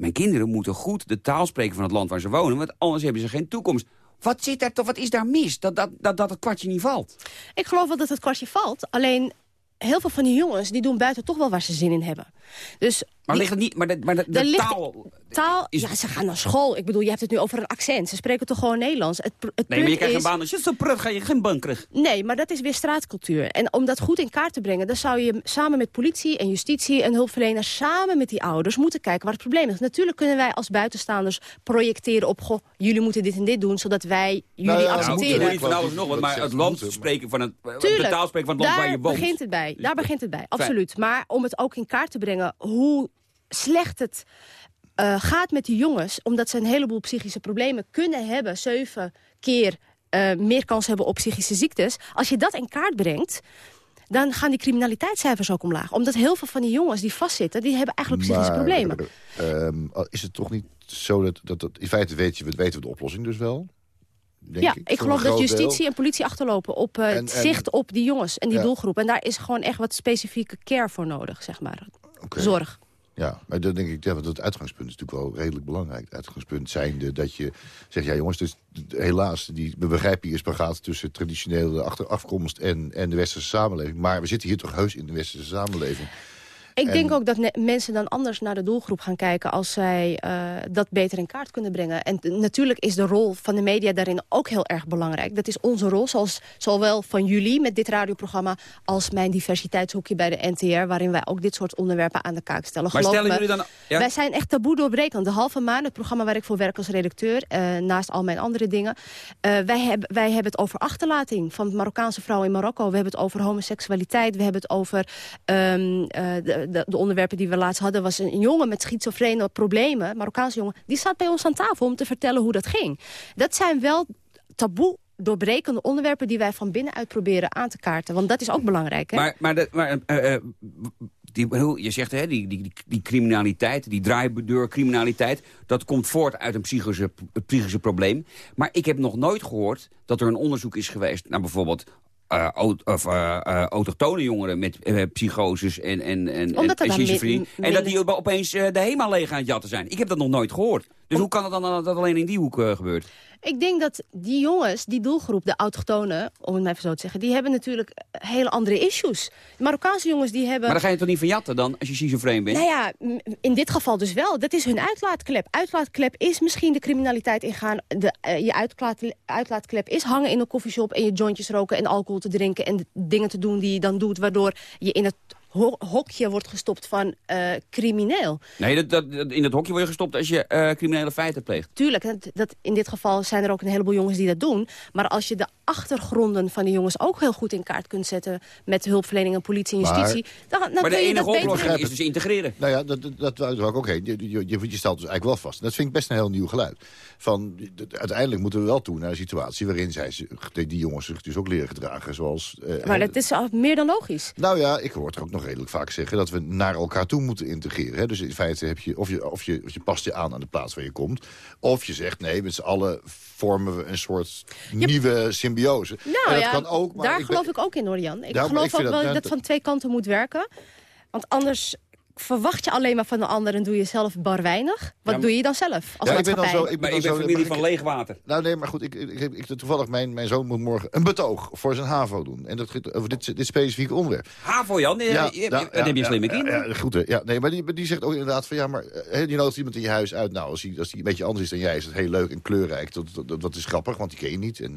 Mijn kinderen moeten goed de taal spreken van het land waar ze wonen, want anders hebben ze geen toekomst. Wat, zit daar wat is daar mis dat dat, dat, dat het kwartje niet valt? Ik geloof wel dat het kwartje valt. Alleen heel veel van die jongens die doen buiten toch wel waar ze zin in hebben. Dus Maar die- ligt het niet, maar de, maar de, de taal... taal, is- ja, ze gaan naar school. Ik bedoel, je hebt het nu over een accent. Ze spreken toch gewoon Nederlands. Het, Nee, maar je krijgt is, geen baan. Als je zo prut ga je geen baan krijgen. Nee, maar dat is weer straatcultuur. En om dat goed in kaart te brengen... dan zou je samen met politie en justitie en hulpverleners... samen met die ouders moeten kijken waar het probleem is. Natuurlijk kunnen wij als buitenstaanders projecteren op... goh, jullie moeten dit en dit doen, zodat wij jullie Nou ja, Nou, accepteren. moeten we niet van alles en nog wat, maar het land spreken van het... de Tuurlijk, taal spreken van het land daar waar je woont. begint het bij. Daar begint het bij, absoluut. Maar om het ook in kaart te brengen hoe slecht het eh, gaat met die jongens... omdat ze een heleboel psychische problemen kunnen hebben... zeven keer eh, meer kans hebben op psychische ziektes. Als je dat in kaart brengt... dan gaan die criminaliteitscijfers ook omlaag. Omdat heel veel van die jongens die vastzitten... die hebben eigenlijk psychische Maar, problemen. ehm, is het toch niet zo dat, dat, dat in feite weet je, weten we de oplossing dus wel? Denk ja, ik, geloof dat justitie deel. en politie achterlopen op eh, En- het en- zicht op die jongens en die Ja. doelgroep. En daar is gewoon echt wat specifieke care voor nodig, zeg maar. Zorg. Ja, maar dan denk ik, ja, want het uitgangspunt is natuurlijk wel redelijk belangrijk. Het uitgangspunt zijnde dat je zegt, ja jongens, dus helaas, die, we begrijpen hier spagaat tussen traditionele achter afkomst en, en de westerse samenleving. Maar we zitten hier toch heus in de westerse samenleving. Ik En- denk ook dat mensen dan anders naar de doelgroep gaan kijken... als zij eh, dat beter in kaart kunnen brengen. En natuurlijk is de rol van de media daarin ook heel erg belangrijk. Dat is onze rol, zoals zowel van jullie met dit radioprogramma... als mijn diversiteitshoekje bij de NTR... waarin wij ook dit soort onderwerpen aan de kaak stellen. Maar Geloof stellen me, jullie dan... Ja? Wij zijn echt taboe doorbrekend. De halve maan, het programma waar ik voor werk als redacteur... eh, naast al mijn andere dingen... eh, wij, hebben, wij hebben het over achterlating van Marokkaanse vrouwen in Marokko. We hebben het over homoseksualiteit. We hebben het over ehm, eh, de, de, de onderwerpen die we laatst hadden. was een jongen met schizofrene problemen, Marokkaanse jongen. Die zat bij ons aan tafel om te vertellen hoe dat ging. Dat zijn wel taboe doorbrekende onderwerpen die wij van binnenuit proberen aan te kaarten. Want dat is ook belangrijk. Hè? Maar, maar, de, maar eh, eh, die, hoe- je zegt, hè, die, die, die, die criminaliteit, die draaideurcriminaliteit... dat komt voort uit een psychische, psychische probleem. Maar ik heb nog nooit gehoord dat er een onderzoek is geweest... naar bijvoorbeeld eh, of, eh, autochtone jongeren met eh, psychoses en, en, en, en, min- En dat die op- opeens de HEMA leeg aan het jatten zijn. Ik heb dat nog nooit gehoord. Dus hoe kan het dan dat dat alleen in die hoek eh, gebeurt? Ik denk dat die jongens, die doelgroep, de autochtonen, om het maar even zo te zeggen... die hebben natuurlijk hele andere issues. De Marokkaanse jongens die hebben... Maar dan ga je toch niet van jatten dan, als je schizofreen bent? Nou ja, in dit geval dus wel. Dat is hun uitlaatklep. Uitlaatklep is misschien de criminaliteit ingaan. De, eh, je uitlaat, uitlaatklep is hangen in een koffieshop... en je jointjes roken en alcohol te drinken... en dingen te doen die je dan doet... waardoor je in het ho- hokje wordt gestopt van eh, crimineel. Nee, dat, dat, dat- in dat hokje word je gestopt als je eh, criminele feiten pleegt. Tuurlijk, dat, in dit geval zijn er ook een heleboel jongens die dat doen. Maar als je de achtergronden van die jongens ook heel goed in kaart kunt zetten... met hulpverlening en politie en Maar- justitie... dan, dan maar de kun enige dat beter... oplossing is dus integreren. Nou ja, dat, dat, dat wou ik ook. Oké, je, je, je, stelt dus eigenlijk wel vast. Dat vind ik best een heel nieuw geluid. Van, uiteindelijk moeten we wel toe naar een situatie... waarin zij, zich- die, die jongens zich dus ook leren gedragen zoals... eh, Maar dat is al meer dan logisch. Nou ja, ik hoor het er ook nog redelijk vaak zeggen... dat we naar elkaar toe moeten integreren. Hè? Dus in feite heb je of, je, of, je, of je past je aan aan de plaats waar je komt... of je zegt, nee, met z'n allen vormen we een soort nieuwe symbiose. Nou en dat ja, kan ook, maar daar ik ben- geloof ik ook in hoor, Jan. Ik Ja, geloof ik ook dat- wel dat dat- van twee kanten moet werken. Want anders verwacht je alleen maar van de ander... en doe je zelf bar weinig. Wat Ja, maar- doe je dan zelf als Ja, ik ben dan zo, ik ben Maar dan ik ben zo, familie maar van ik- leegwater. Nou nee, maar goed, ik, ik, ik, ik- toevallig mijn, mijn zoon moet morgen een betoog voor zijn HAVO doen. En dat gaat over dit, dit specifieke onderwerp. HAVO, Jan, eh, je- je- dat heb je slimme ja, kinderen. Ja, goed, ja, nee, maar die, maar die zegt ook inderdaad van ja, maar eh, je nodigt iemand in je huis uit. Nou, als hij, als hij een beetje anders is dan jij, is het heel leuk en kleurrijk. Dat, dat, dat, dat is grappig, want die ken je niet. En,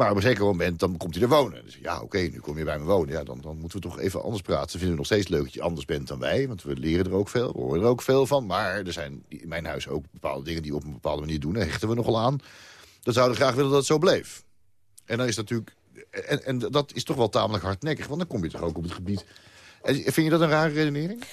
maar op een zeker moment, dan komt hij er wonen. Dus ja, oké, nu kom je bij me wonen. Ja, dan, dan moeten we toch even anders praten. Ze vinden het nog steeds leuk dat je anders bent dan wij. Want we leren er ook veel, we horen er ook veel van. Maar er zijn in mijn huis ook bepaalde dingen die op een bepaalde manier doen. Daar hechten we nogal aan. Dan zouden we graag willen dat het zo bleef. En dan is natuurlijk... En, en dat is toch wel tamelijk hardnekkig. Want dan kom je toch ook op het gebied... En vind je dat een rare redenering?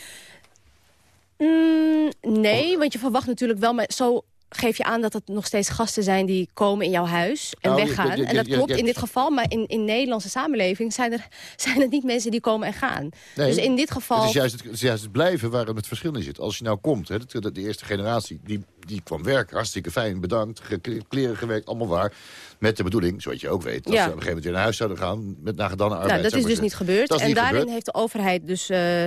Mm, nee, want je verwacht natuurlijk wel... Maar zo geef je aan dat het nog steeds gasten zijn die komen in jouw huis en Nou, weggaan. je- je- en dat klopt in dit geval, maar in, in Nederlandse samenleving zijn er, zijn er niet mensen die komen en gaan. Nee, dus in dit geval... Het is, juist het, het is juist het blijven waar het verschil in zit. Als je nou komt, hè, de, de, eerste generatie, die, die kwam werken. Hartstikke fijn, bedankt. Kleren gewerkt, allemaal waar. Met de bedoeling, zoals je ook weet, dat Ja. ze op een gegeven moment weer naar huis zouden gaan. Met nagedane arbeid. Nou, dat is dus niet gebeurd. Is en niet daarin gebeurd. heeft de overheid dus... eh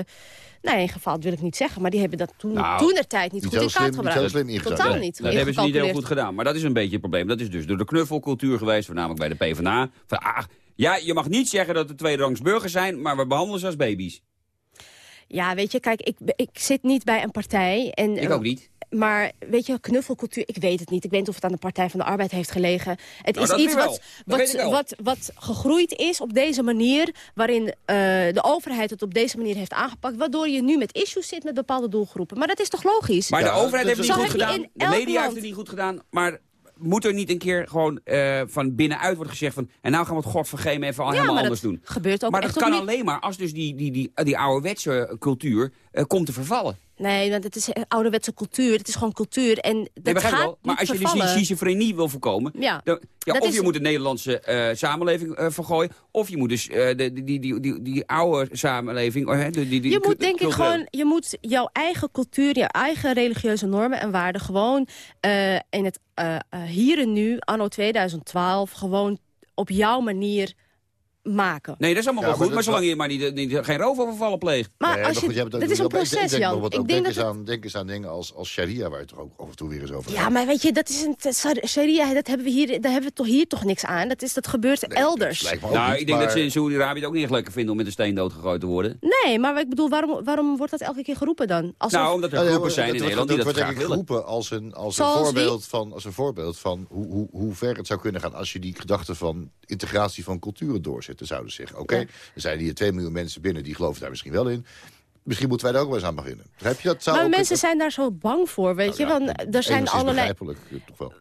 nee, in geval wil ik niet zeggen, maar die hebben dat toen, Nou, toen er tijd niet, niet goed in kaart niet gebracht. heel slim ingezet, Totaal nee. niet. Dat hebben ze niet heel goed gedaan. Maar dat is een beetje het probleem. Dat is dus door de knuffelcultuur geweest, voornamelijk bij de PvdA. Van, ah, ja, je mag niet zeggen dat het tweederangs burgers zijn, maar we behandelen ze als baby's. Ja, weet je, kijk, ik, ik zit niet bij een partij. En, Ik ook niet. Maar weet je, knuffelcultuur, ik weet het niet. Ik weet niet of het aan de Partij van de Arbeid heeft gelegen. Het Nou, is iets wat, wat, wat, wat gegroeid is op deze manier... waarin eh, de overheid het op deze manier heeft aangepakt... waardoor je nu met issues zit met bepaalde doelgroepen. Maar dat is toch logisch? Maar de overheid heeft het niet goed gedaan. in De media land- heeft het niet goed gedaan. Maar moet er niet een keer gewoon eh, van binnenuit worden gezegd van... en nou gaan we het godvergeven even al Ja, helemaal anders dat doen. gebeurt ook maar dat kan alleen maar als dus die, die, die, die ouderwetse cultuur eh, komt te vervallen. Nee, want het is een ouderwetse cultuur. Het is gewoon cultuur. En dat Nee, begrijp gaat wel. Maar als je dus die schizofrenie wil voorkomen... Ja, dan- ja, of is- je moet de Nederlandse eh, samenleving eh, vergooien... of je moet dus eh, de, die, die, die, die, die oude samenleving... oh, die, die, die Je moet denk ik gewoon, je moet jouw eigen cultuur, je eigen religieuze normen en waarden gewoon in het hier en nu, anno 2012, gewoon op jouw manier maken. Nee, dat is allemaal Ja, wel maar goed, maar zolang je maar niet, niet, geen roofovervallen pleegt. Maar Nee, als maar je, goed, hebt het dat is een proces, Jan. denk denk, dat eens het- aan, denk eens aan dingen als, als sharia, waar je het toch ook af en toe weer eens over Ja, hebt. maar weet je, dat is een sharia, dat hebben we hier, daar hebben we toch hier toch niks aan. Dat, is, dat gebeurt elders. Nou, niet, ik denk dat ze in Saoedi-Arabië het ook niet echt lekker vinden om met een steen doodgegooid te worden. Nee, maar ik bedoel, waarom, waarom wordt dat elke keer geroepen dan? Alsof- Nou, omdat er Ja, ja, groepen zijn in dat Nederland die wordt- dat wordt graag denk ik willen. geroepen als een, als een, voorbeeld van, als een voorbeeld van hoe, hoe, hoe ver het zou kunnen gaan... als je die gedachte van integratie van culturen doorzet. Dan zouden ze zeggen, oké, er zijn hier 2 miljoen mensen binnen... die geloven daar misschien wel in. Misschien moeten wij daar ook wel eens aan beginnen. Begrijp je dat? Zou maar mensen zijn daar zo bang voor, weet je. Nou ja, Want er zijn allerlei... begrijpelijk, eh, toch wel.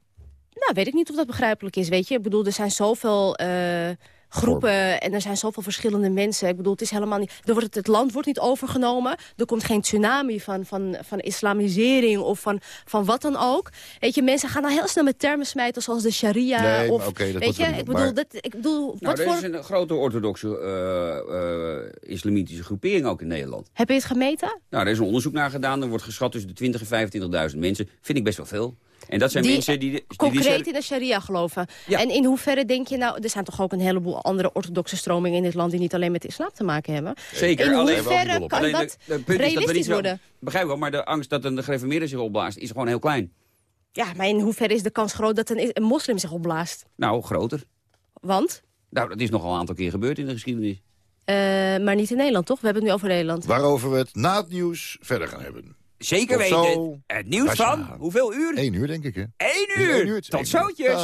Nou, weet ik niet of dat begrijpelijk is, weet je. Ik bedoel, er zijn zoveel eh, groepen en er zijn zoveel verschillende mensen. Ik bedoel, het is helemaal niet... Er wordt het, het land wordt niet overgenomen. Er komt geen tsunami van, van, van islamisering of van, van wat dan ook. Weet je, mensen gaan dan heel snel met termen smijten zoals de sharia. Nee, of, maar oké, dat weet je, ik bedoel, maar- dat, ik bedoel Nou, wat er voor... is een grote orthodoxe eh, eh, islamitische groepering ook in Nederland. Heb je het gemeten? Nou, er is een onderzoek naar gedaan. Er wordt geschat tussen de 20.000 en 25.000 mensen. Vind ik best wel veel. En dat zijn Die mensen die... die, die Concreet in de sharia geloven. En in hoeverre denk je nou... Er zijn toch ook een heleboel andere orthodoxe stromingen in dit land... die niet alleen met de islam te maken hebben. Zeker, In alleen, hoeverre kan alleen dat de, punt is dat we realistisch zo, worden? Begrijp ik wel, maar de angst dat een gereformeerde zich opblaast is gewoon heel klein. Ja, maar in hoeverre is de kans groot dat een, een moslim zich opblaast? Nou, groter. Want? Nou, dat is nogal een aantal keer gebeurd in de geschiedenis. Eh, maar niet in Nederland, toch? We hebben het nu over Nederland. Waarover we het na het nieuws verder gaan hebben. Zeker weten. zo. Het nieuws van, hoeveel uur? Eén uur, denk ik, hè? Eén uur. Tot zootjes.